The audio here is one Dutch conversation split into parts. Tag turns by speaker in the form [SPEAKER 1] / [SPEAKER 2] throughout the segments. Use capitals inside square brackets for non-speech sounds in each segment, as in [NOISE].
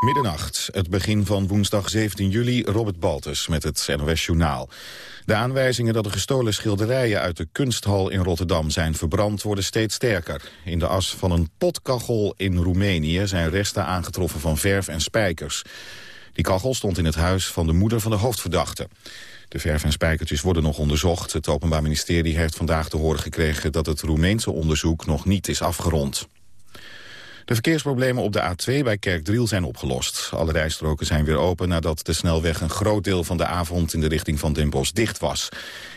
[SPEAKER 1] Middernacht, het begin van woensdag 17 juli, Robert Baltus met het NOS Journaal. De aanwijzingen dat de gestolen schilderijen uit de kunsthal in Rotterdam zijn verbrand worden steeds sterker. In de as van een potkachel in Roemenië zijn resten aangetroffen van verf en spijkers. Die kachel stond in het huis van de moeder van de hoofdverdachte. De verf en spijkertjes worden nog onderzocht. Het Openbaar Ministerie heeft vandaag te horen gekregen dat het Roemeense onderzoek nog niet is afgerond. De verkeersproblemen op de A2 bij Kerkdriel zijn opgelost. Alle rijstroken zijn weer open nadat de snelweg een groot deel van de avond in de richting van Den Bosch dicht was.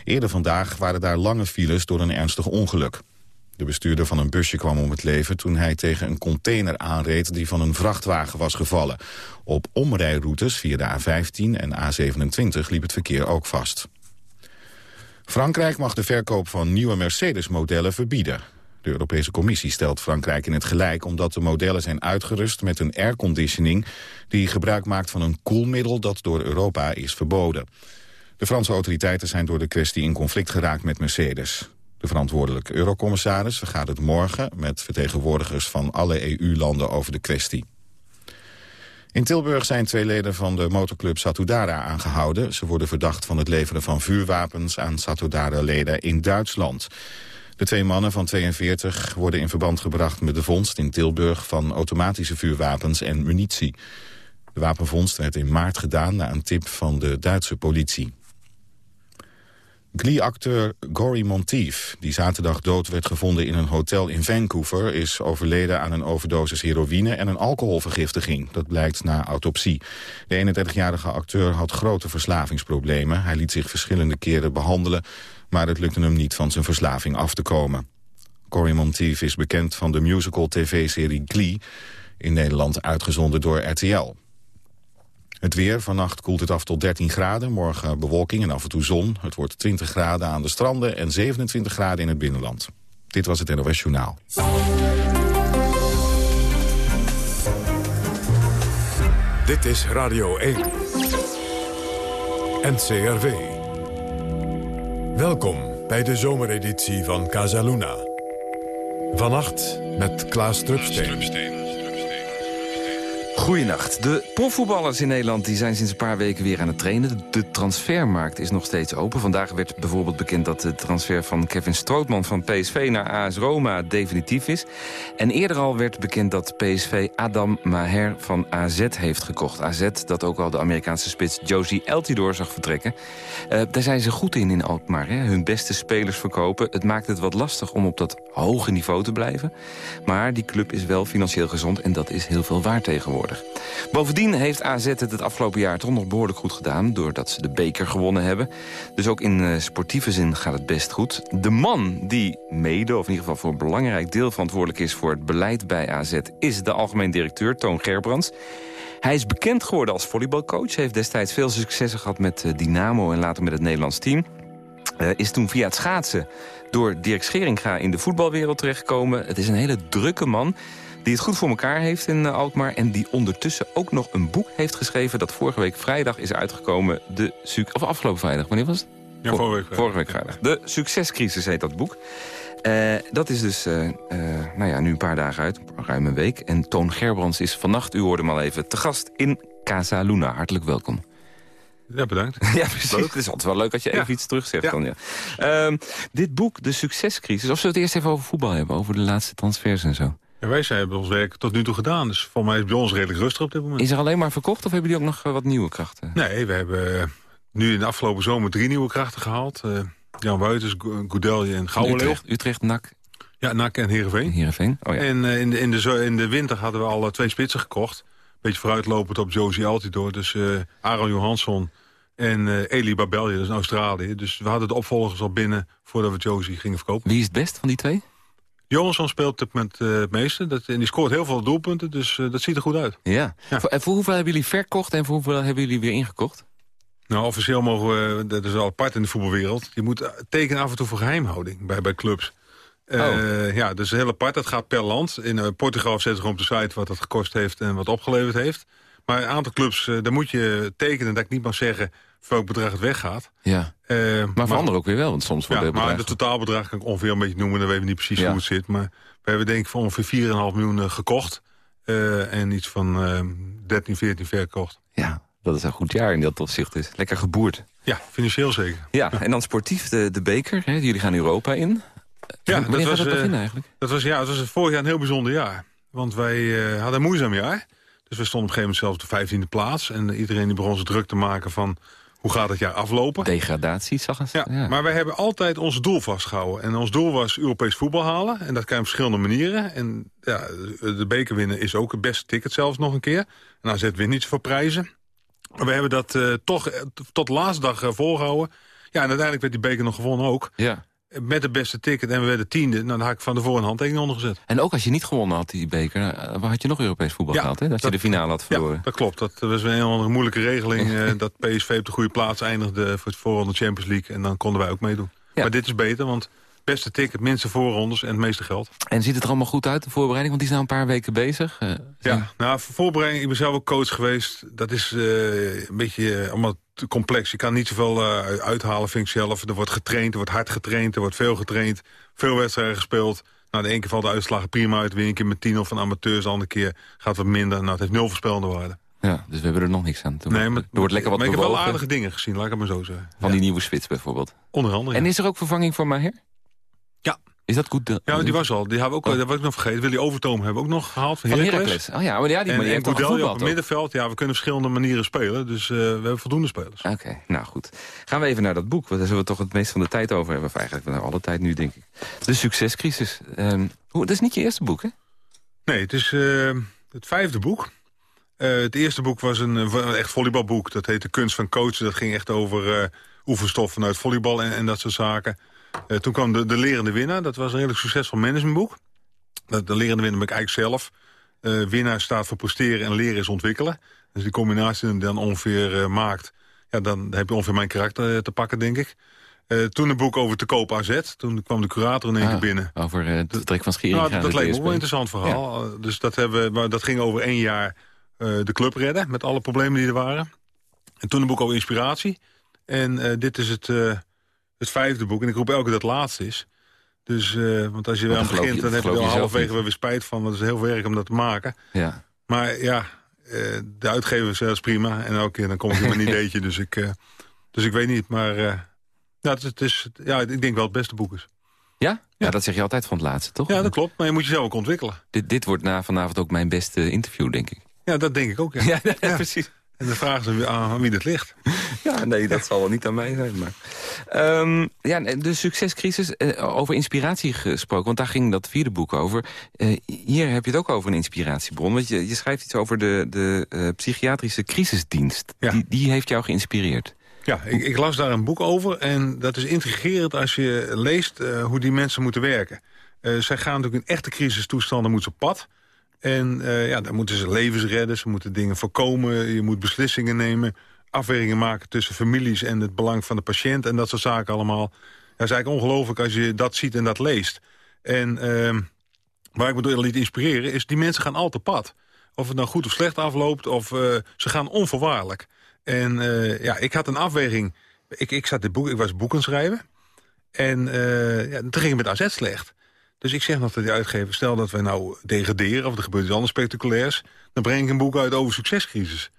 [SPEAKER 1] Eerder vandaag waren daar lange files door een ernstig ongeluk. De bestuurder van een busje kwam om het leven toen hij tegen een container aanreed die van een vrachtwagen was gevallen. Op omrijroutes via de A15 en A27 liep het verkeer ook vast. Frankrijk mag de verkoop van nieuwe Mercedes-modellen verbieden. De Europese Commissie stelt Frankrijk in het gelijk... omdat de modellen zijn uitgerust met een airconditioning... die gebruik maakt van een koelmiddel dat door Europa is verboden. De Franse autoriteiten zijn door de kwestie in conflict geraakt met Mercedes. De verantwoordelijke eurocommissaris vergaat het morgen... met vertegenwoordigers van alle EU-landen over de kwestie. In Tilburg zijn twee leden van de motorclub Satudara aangehouden. Ze worden verdacht van het leveren van vuurwapens aan Satudara-leden in Duitsland. De twee mannen van 42 worden in verband gebracht met de vondst in Tilburg van automatische vuurwapens en munitie. De wapenvondst werd in maart gedaan na een tip van de Duitse politie. Glee-acteur Gory Monteith, die zaterdag dood werd gevonden in een hotel in Vancouver... is overleden aan een overdosis heroïne en een alcoholvergiftiging. Dat blijkt na autopsie. De 31-jarige acteur had grote verslavingsproblemen. Hij liet zich verschillende keren behandelen maar het lukte hem niet van zijn verslaving af te komen. Cory Monteith is bekend van de musical tv-serie Glee... in Nederland uitgezonden door RTL. Het weer, vannacht koelt het af tot 13 graden. Morgen bewolking en af en toe zon. Het wordt 20 graden aan de stranden en 27 graden in het binnenland. Dit was het NOS Journaal.
[SPEAKER 2] Dit is Radio 1. NCRV. Welkom bij de zomereditie van Casaluna. Vannacht met Klaas Drupsteen.
[SPEAKER 3] Goedenacht. De profvoetballers in Nederland die zijn sinds een paar weken weer aan het trainen. De transfermarkt is nog steeds open. Vandaag werd bijvoorbeeld bekend dat de transfer van Kevin Strootman van PSV naar AS Roma definitief is. En eerder al werd bekend dat PSV Adam Maher van AZ heeft gekocht. AZ dat ook al de Amerikaanse spits Josie Eltidoor zag vertrekken. Uh, daar zijn ze goed in in Alkmaar. Hè? Hun beste spelers verkopen. Het maakt het wat lastig om op dat hoge niveau te blijven. Maar die club is wel financieel gezond en dat is heel veel waard tegenwoordig. Bovendien heeft AZ het het afgelopen jaar toch nog behoorlijk goed gedaan... doordat ze de beker gewonnen hebben. Dus ook in uh, sportieve zin gaat het best goed. De man die mede, of in ieder geval voor een belangrijk deel verantwoordelijk is... voor het beleid bij AZ, is de algemeen directeur Toon Gerbrands. Hij is bekend geworden als volleybalcoach. Heeft destijds veel successen gehad met eh, Dynamo en later met het Nederlands team. Uh, is toen via het schaatsen door Dirk Scheringa in de voetbalwereld terechtgekomen. Het is een hele drukke man die het goed voor elkaar heeft in eh, Alkmaar... en die ondertussen ook nog een boek heeft geschreven... dat vorige week vrijdag is uitgekomen. De of afgelopen vrijdag, wanneer was het?
[SPEAKER 4] Ja, vorige week vrijdag.
[SPEAKER 3] Vorige week vrijdag. De Succescrisis heet dat boek. Uh, dat is dus uh, uh, nou ja, nu een paar dagen uit, ruim een week. En Toon Gerbrands is vannacht, u hoorde hem al even, te gast in Casa Luna. Hartelijk welkom.
[SPEAKER 4] Ja, bedankt. [LAUGHS]
[SPEAKER 3] ja, precies. Leuk. Het is altijd wel leuk als je even iets terugzegt. Ja. Dan, ja. Uh, dit boek, De Succescrisis, of zullen we het eerst even over voetbal hebben? Over de laatste transfers en zo?
[SPEAKER 4] Ja, wij zijn, hebben ons werk tot nu toe gedaan. Dus voor mij is het bij ons redelijk rustig op dit moment.
[SPEAKER 3] Is er alleen maar verkocht of hebben jullie ook nog wat nieuwe krachten?
[SPEAKER 4] Nee, we hebben nu in de afgelopen zomer drie nieuwe krachten gehaald. Uh, Jan Wuiters, Goudelje en Gouwenleeuw.
[SPEAKER 3] Utrecht, Utrecht, NAC.
[SPEAKER 4] Ja, NAC en Heerenveen.
[SPEAKER 3] Heerenveen, oh ja.
[SPEAKER 4] En uh, in, de, in, de, in de winter hadden we al uh, twee spitsen gekocht. Beetje vooruitlopend op Josie Altidoor. Dus Aaron Johansson en Eli Babelje, dat is in Australië. Dus we hadden de opvolgers al binnen voordat we Josie gingen verkopen.
[SPEAKER 3] Wie is het best van die twee?
[SPEAKER 4] Johansson speelt op met uh, het meeste. Dat, en die scoort heel veel doelpunten, dus uh, dat ziet er goed uit.
[SPEAKER 3] Ja. ja. En voor hoeveel hebben jullie verkocht en voor hoeveel hebben jullie weer ingekocht?
[SPEAKER 4] Nou, officieel mogen we, dat is wel apart in de voetbalwereld... je moet tekenen af en toe voor geheimhouding bij, bij clubs. Uh, oh. Ja, dus heel apart. Dat gaat per land. In Portugal zetten ze gewoon op de site wat het gekost heeft en wat opgeleverd heeft. Maar een aantal clubs, daar moet je tekenen dat ik niet mag zeggen voor welk bedrag het weggaat.
[SPEAKER 3] Ja. Uh, maar voor anderen ook weer wel, want soms wordt
[SPEAKER 4] ja, maar het totaalbedrag kan ik ongeveer een beetje noemen, dan weten we niet precies ja. hoe het zit. Maar we hebben denk ik voor ongeveer 4,5 miljoen gekocht. Uh, en iets van uh, 13, 14 verkocht.
[SPEAKER 3] Ja, dat is een goed jaar in dat opzicht. Is. Lekker geboerd.
[SPEAKER 4] Ja, financieel zeker.
[SPEAKER 3] Ja, en dan sportief de, de beker. Hè? Jullie gaan Europa in.
[SPEAKER 4] Ja,
[SPEAKER 3] Wanneer
[SPEAKER 4] dat was, eh,
[SPEAKER 3] beginnen eigenlijk?
[SPEAKER 4] Dat was, ja, het was vorig jaar een heel bijzonder jaar. Want wij eh, hadden een moeizaam jaar. Dus we stonden op een gegeven moment zelfs op de vijftiende plaats. En iedereen die begon zich druk te maken van... hoe gaat het jaar aflopen?
[SPEAKER 3] Degradatie, zag eens.
[SPEAKER 4] Ja, maar wij hebben altijd ons doel vastgehouden. En ons doel was Europees voetbal halen. En dat kan je op verschillende manieren. En ja, de beker winnen is ook het beste ticket zelfs nog een keer. En AZ wint niet zoveel prijzen. Maar we hebben dat eh, toch eh, tot laatste dag eh, volgehouden. Ja, en uiteindelijk werd die beker nog gewonnen ook.
[SPEAKER 3] Ja.
[SPEAKER 4] Met het beste ticket en we werden tiende. Nou, daar had ik van tevoren een handtekening onder gezet.
[SPEAKER 3] En ook als je niet gewonnen had, die beker, eh, waar had je nog Europees voetbal
[SPEAKER 4] Ja,
[SPEAKER 3] gehad? Hè? Dat, je de finale had
[SPEAKER 4] Ja,
[SPEAKER 3] verloren.
[SPEAKER 4] dat klopt. Dat was een andere moeilijke regeling. [LAUGHS] eh, dat PSV op de goede plaats eindigde voor het voorronde Champions League. En dan konden wij ook meedoen.
[SPEAKER 3] Ja.
[SPEAKER 4] Maar dit is beter, want beste ticket, minste voorrondes en het meeste geld.
[SPEAKER 3] En ziet het er allemaal goed uit, de voorbereiding? Want die is nou een paar weken bezig. Eh,
[SPEAKER 4] Ja, nou, voor voorbereiding, ik ben zelf ook coach geweest. Dat is een beetje allemaal te complex. Je kan niet zoveel eh, uithalen, vind ik zelf. Er wordt getraind, er wordt hard getraind, er wordt veel getraind. Veel wedstrijden gespeeld. Nou, de ene keer valt de uitslagen prima uit. Weer een keer met tien of van amateurs, de andere keer gaat wat minder. Nou, het heeft nul voorspellende waarde.
[SPEAKER 3] Ja, dus we hebben er nog niks aan.
[SPEAKER 4] Nee, maar,
[SPEAKER 3] er wordt lekker wat
[SPEAKER 4] maar ik heb wel aardige dingen gezien, laat ik het maar zo zeggen.
[SPEAKER 3] van die nieuwe spits bijvoorbeeld.
[SPEAKER 4] Onder andere,
[SPEAKER 3] En
[SPEAKER 4] ja.
[SPEAKER 3] is er ook vervanging voor Maher?
[SPEAKER 4] Ja.
[SPEAKER 3] Is dat goed? de-
[SPEAKER 4] Ja, die was al. Die hebben we ook,
[SPEAKER 3] Oh.
[SPEAKER 4] dat was ik nog vergeten. Willy Overtoom hebben we ook nog gehaald van
[SPEAKER 3] Van
[SPEAKER 4] Heracles.
[SPEAKER 3] Oh ja, maar ja, die,
[SPEAKER 4] En,
[SPEAKER 3] die
[SPEAKER 4] en
[SPEAKER 3] heeft
[SPEAKER 4] op het middenveld. Ja, we kunnen verschillende manieren spelen. Dus eh, we hebben voldoende spelers.
[SPEAKER 3] Oké, nou goed. Gaan we even naar dat boek. Want daar zullen we toch het meest van de tijd over hebben. Of eigenlijk nou, alle tijd nu, denk ik. De succescrisis. Ehm, hoe, dat is niet je eerste boek, hè?
[SPEAKER 4] Nee, het is eh, het vijfde boek. Eh, het eerste boek was een, eh, een echt volleybalboek. Dat heette Kunst van Coachen. Dat ging echt over eh oefenstof vanuit volleybal en, en dat soort zaken. Eh, toen kwam de, de Lerende Winnaar. Dat was een redelijk succesvol managementboek. Dat, de Lerende Winnaar ben ik eigenlijk zelf. Eh, winnaar staat voor presteren en leren is ontwikkelen. Dus die combinatie die dan ongeveer eh, maakt... Ja, dan heb je ongeveer mijn karakter te pakken, denk ik. Toen een boek over te koop AZ. Toen kwam de curator in één keer
[SPEAKER 3] Ah,
[SPEAKER 4] binnen.
[SPEAKER 3] Over eh, het trek van Schering.
[SPEAKER 4] Nou, dat
[SPEAKER 3] de
[SPEAKER 4] leek me ook wel een interessant verhaal. Uh, Dus dat, hebben, we- maar dat ging over één jaar de club redden... met alle problemen die er waren. En toen een boek over inspiratie. En dit is het, het vijfde boek. En ik roep elke dat laatste is. Dus, eh, want als je aan
[SPEAKER 3] dat geloof
[SPEAKER 4] begint...
[SPEAKER 3] je-
[SPEAKER 4] dan heb je wel halverwege wel weer spijt van. Want het is heel werk om dat te maken.
[SPEAKER 3] Ja.
[SPEAKER 4] Maar ja, eh, de uitgever is zelfs prima. En elke keer dan kom ik met een [LAUGHS] ideetje. Dus ik, eh, dus ik weet niet. Maar eh, ja, het, is- het is, ja, ik denk wel het beste boek is.
[SPEAKER 3] ja? Ja, dat zeg je altijd van het laatste, toch?
[SPEAKER 4] Ja, dat klopt. Maar je moet jezelf ook ontwikkelen.
[SPEAKER 3] Dit, dit wordt na vanavond ook mijn beste interview, denk ik.
[SPEAKER 4] Ja, dat denk ik ook. Ja. [LAUGHS]
[SPEAKER 3] Ja, precies.
[SPEAKER 4] En de vraag is aan wie- aan wie het ligt.
[SPEAKER 3] Ja, nee, dat zal wel niet aan mij zijn. Maar. Ehm, ja, de succescrisis, eh, over inspiratie gesproken, want daar ging dat vierde boek over. Eh, hier heb je het ook over een inspiratiebron. Want je, je schrijft iets over de, de eh, psychiatrische crisisdienst.
[SPEAKER 4] Ja.
[SPEAKER 3] Die, die heeft jou geïnspireerd.
[SPEAKER 4] Ja, ik, ik las daar een boek over en dat is intrigerend als je leest hoe die mensen moeten werken. Zij gaan natuurlijk in echte crisistoestanden moeten ze op pad. En eh, ja, dan moeten ze levens redden, ze moeten dingen voorkomen. Je moet beslissingen nemen, afwegingen maken tussen families en het belang van de patiënt. En dat soort zaken allemaal. Dat is eigenlijk ongelooflijk als je dat ziet en dat leest. En ehm, waar ik me door liet inspireren is, die mensen gaan altijd pad. Of het nou goed of slecht afloopt, of eh, ze gaan onvoorwaardelijk. En eh, ja, ik had een afweging. Ik, ik, zat dit boek, ik was boeken schrijven. En ja, toen ging het met AZ slecht. Dus ik zeg nog tegen die uitgever... stel dat wij nou degraderen of er gebeurt iets anders spectaculairs... dan breng ik een boek uit over succescrisis.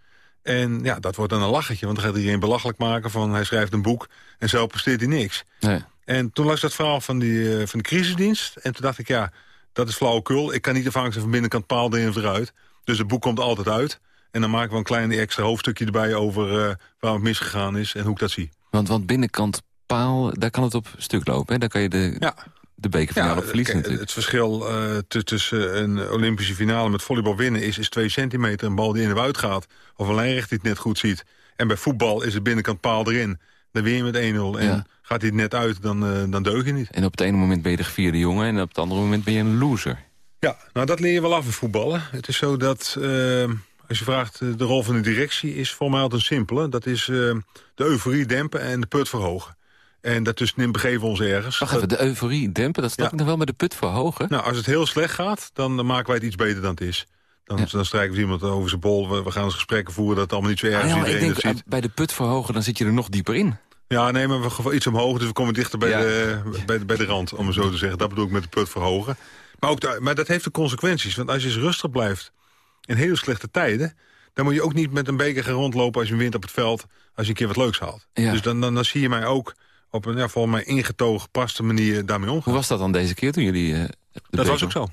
[SPEAKER 4] En ja, dat wordt dan een lachetje. Want dan gaat iedereen belachelijk maken van... hij schrijft een boek en zelf presteert hij niks.
[SPEAKER 3] Nee.
[SPEAKER 4] En toen las ik dat verhaal van, die, eh, van de crisisdienst. En toen dacht ik, ja, dat is flauwekul. Ik kan niet afhankelijk zijn van binnenkant paal erin of eruit. Dus het boek komt altijd uit. En dan maken we een klein extra hoofdstukje erbij over eh, waar het misgegaan is en hoe ik dat zie.
[SPEAKER 3] Want, want binnenkant paal, daar kan het op stuk lopen. Hè? Daar kan je de,
[SPEAKER 4] Ja,
[SPEAKER 3] de bekerfinale op verliezen natuurlijk.
[SPEAKER 4] het verschil eh, tu- tussen een Olympische finale met volleybal winnen is, is twee centimeter. Een bal die in of uit gaat, of een lijnrecht die het net goed ziet. En bij voetbal is het binnenkant paal erin. Dan win je met 1-0. En
[SPEAKER 3] Ja.
[SPEAKER 4] gaat hij het net uit, dan, eh, dan deug je niet.
[SPEAKER 3] En op het ene moment ben je de gevierde jongen... en op het andere moment ben je een loser.
[SPEAKER 4] Ja, nou dat leer je wel af in voetballen. Het is zo dat, eh, als je vraagt, de rol van de directie is voor mij altijd een simpele. Dat is de euforie dempen en de put verhogen. En daartussenin begeven we ons ergens.
[SPEAKER 3] Wacht even, de euforie dempen, dat snap
[SPEAKER 4] Ja.
[SPEAKER 3] ik nog wel met de put verhogen.
[SPEAKER 4] Nou, als het heel slecht gaat, dan, maken wij het iets beter dan het is. Dan,
[SPEAKER 3] Ja.
[SPEAKER 4] dan strijken we iemand over zijn bol. We, we gaan eens gesprekken voeren dat het allemaal niet zo erg
[SPEAKER 3] Ah,
[SPEAKER 4] is.
[SPEAKER 3] ja, maar ik denk,
[SPEAKER 4] dat
[SPEAKER 3] eh, bij de put verhogen, dan zit je er nog dieper in.
[SPEAKER 4] Ja, nee, maar we iets omhoog, dus we komen dichter bij,
[SPEAKER 3] Ja.
[SPEAKER 4] de, bij, de, bij de rand, om het zo te zeggen. Dat bedoel ik met de put verhogen. Maar, ook de- maar dat heeft de consequenties. Want als je eens rustig blijft in hele slechte tijden... dan moet je ook niet met een beker gaan rondlopen als je wint op het veld... als je een keer wat leuks haalt. Dus dan, dan, dan zie je mij ook op een ja, volgens mij ingetogen, gepaste manier daarmee omgaan.
[SPEAKER 3] Hoe was dat dan deze keer toen jullie... Uh,
[SPEAKER 4] dat was ook zo.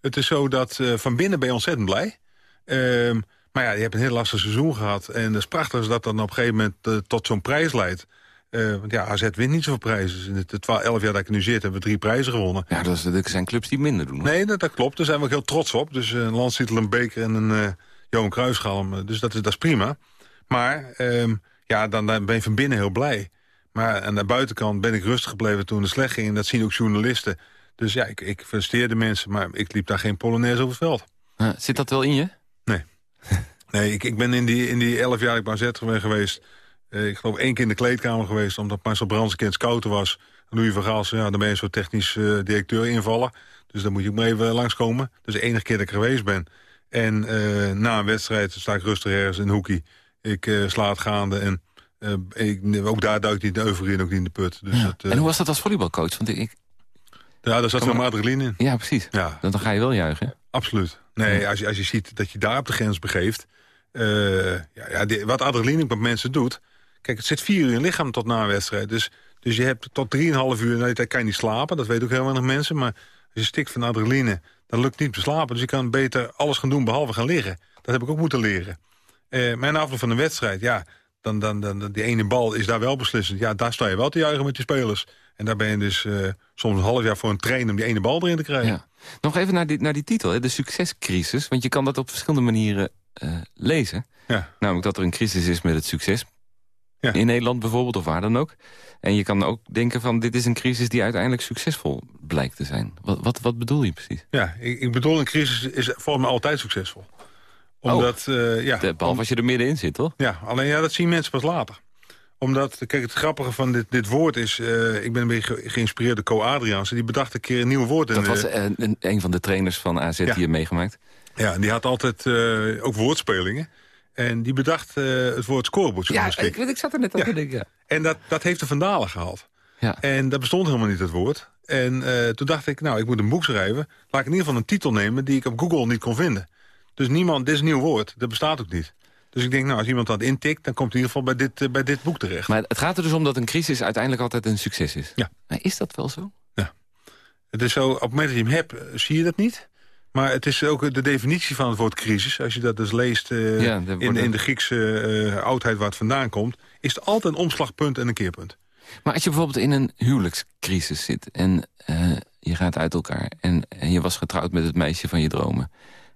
[SPEAKER 4] Het is zo dat uh, van binnen ben je ontzettend blij. Uh, maar ja, je hebt een heel lastig seizoen gehad. En het is prachtig als dat dan op een gegeven moment uh, tot zo'n prijs leidt. Uh, want ja, AZ wint niet zoveel prijzen. In de 12, 11 jaar dat ik nu zit, hebben we drie prijzen gewonnen.
[SPEAKER 3] Ja, dat, is, dat zijn clubs die minder doen. Hoor.
[SPEAKER 4] Nee, dat, dat, klopt. Daar zijn we ook heel trots op. Dus een landstitel, een beker en een Johan Cruijffschalm. Dus dat is, dat is prima. Maar um, ja, dan, dan ben je van binnen heel blij. Maar aan de buitenkant ben ik rustig gebleven toen het slecht ging. En dat zien ook journalisten. Dus ja, ik, ik feliciteerde mensen, maar ik liep daar geen polonaise over het veld.
[SPEAKER 3] Uh, zit dat wel in je?
[SPEAKER 4] Nee. [LAUGHS] nee, ik, ik ben in die, in die elf jaar dat ik bij geweest... Uh, ik geloof één keer in de kleedkamer geweest... omdat Marcel Brands een keer scouten was. Louis van Gaal ja, dan ben je zo technisch uh, directeur invallen. Dus dan moet je ook maar even langskomen. Dus de enige keer dat ik geweest ben. En na een wedstrijd sta ik rustig ergens in een hoekie. Ik sla het gaande en ik, ook daar duikt niet de euforie en ook niet in de put. Dus
[SPEAKER 3] ja.
[SPEAKER 4] dat, uh,
[SPEAKER 3] en hoe was dat als volleybalcoach? Want ik,
[SPEAKER 4] ja, daar zat wel adrenaline in.
[SPEAKER 3] Ja, precies. Ja. Dan, dan ga je wel juichen.
[SPEAKER 4] Absoluut. Nee, als, je, als je ziet dat je daar op de grens begeeft... Uh, ja, ja, die, wat adrenaline met mensen doet... Kijk, het zit vier uur in je lichaam tot na een wedstrijd. Dus, dus je hebt tot drieënhalf uur... Nou, kan je niet slapen, dat weten ook heel weinig mensen. Maar als je stikt van adrenaline, dan lukt niet te slapen. Dus je kan beter alles gaan doen behalve gaan liggen. Dat heb ik ook moeten leren. Uh, mijn afloop van een wedstrijd, ja dan, dan, dan die ene bal is daar wel beslissend. Ja, daar sta je wel te juichen met je spelers. En daar ben je dus uh, soms een half jaar voor een trainer om die ene bal erin te krijgen. Ja.
[SPEAKER 3] Nog even naar die, naar die titel, hè, de succescrisis. Want je kan dat op verschillende manieren uh, lezen. Ja. Namelijk dat er een crisis is met het succes. Ja. In Nederland bijvoorbeeld, of waar dan ook. En je kan ook denken van, dit is een crisis die uiteindelijk succesvol blijkt te zijn. Wat, wat, wat bedoel je precies?
[SPEAKER 4] Ja, ik, ik bedoel, een crisis is volgens mij altijd succesvol omdat,
[SPEAKER 3] oh, uh, ja, behalve om, als je er middenin zit, toch?
[SPEAKER 4] Ja, alleen ja, dat zien mensen pas later. Omdat, kijk, het grappige van dit, dit woord is... Uh, ik ben een beetje ge geïnspireerd door Co Adriaanse. Die bedacht een keer een nieuw woord.
[SPEAKER 3] Dat in, was uh, een, een van de trainers van AZ ja. die je meegemaakt.
[SPEAKER 4] Ja, die had altijd ook woordspelingen. En die bedacht het woord scorebord.
[SPEAKER 3] Ja, ik, ik zat er net aan ja. te denken. Ja.
[SPEAKER 4] En dat, dat heeft de Vandalen gehaald. Ja. En dat bestond helemaal niet, het woord. En toen dacht ik, nou, ik moet een boek schrijven. Laat ik in ieder geval een titel nemen die ik op Google niet kon vinden. Dus niemand, dit is een nieuw woord, dat bestaat ook niet. Dus ik denk, nou, als iemand dat intikt, dan komt in ieder geval bij dit, uh, bij dit boek terecht.
[SPEAKER 3] Maar het gaat er dus om dat een crisis uiteindelijk altijd een succes is.
[SPEAKER 4] Ja.
[SPEAKER 3] Maar is dat wel zo?
[SPEAKER 4] Ja. Het is zo, op het moment dat je hem hebt, zie je dat niet. Maar het is ook de definitie van het woord crisis. Als je dat dus leest uh, ja, in, in de Griekse uh, oudheid waar het vandaan komt... is het altijd een omslagpunt en een keerpunt.
[SPEAKER 3] Maar als je bijvoorbeeld in een huwelijkscrisis zit... en je gaat uit elkaar en, en je was getrouwd met het meisje van je dromen...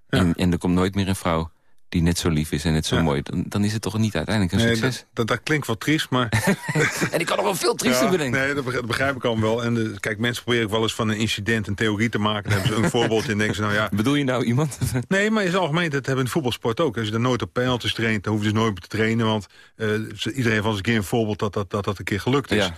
[SPEAKER 3] En, en er komt nooit meer een vrouw die net zo lief is en net zo ja. mooi... Dan, dan, is het toch niet uiteindelijk een
[SPEAKER 4] nee,
[SPEAKER 3] succes?
[SPEAKER 4] Dat, dat, dat, klinkt wel triest, maar... [LAUGHS]
[SPEAKER 3] en ik kan nog wel veel triester ja, bedenken.
[SPEAKER 4] Nee, dat begrijp, ik allemaal wel. En de, kijk, mensen proberen wel eens van een incident een theorie te maken. Dan hebben ze een [LAUGHS] voorbeeld en denken ze, nou ja...
[SPEAKER 3] Bedoel je nou iemand? [LAUGHS]
[SPEAKER 4] nee, maar in het algemeen, dat hebben we in voetbalsport ook. Als je dan nooit op penalties traint, dan hoef je dus nooit meer te trainen. Want uh, iedereen heeft eens een keer een voorbeeld dat dat, dat, dat een keer gelukt is.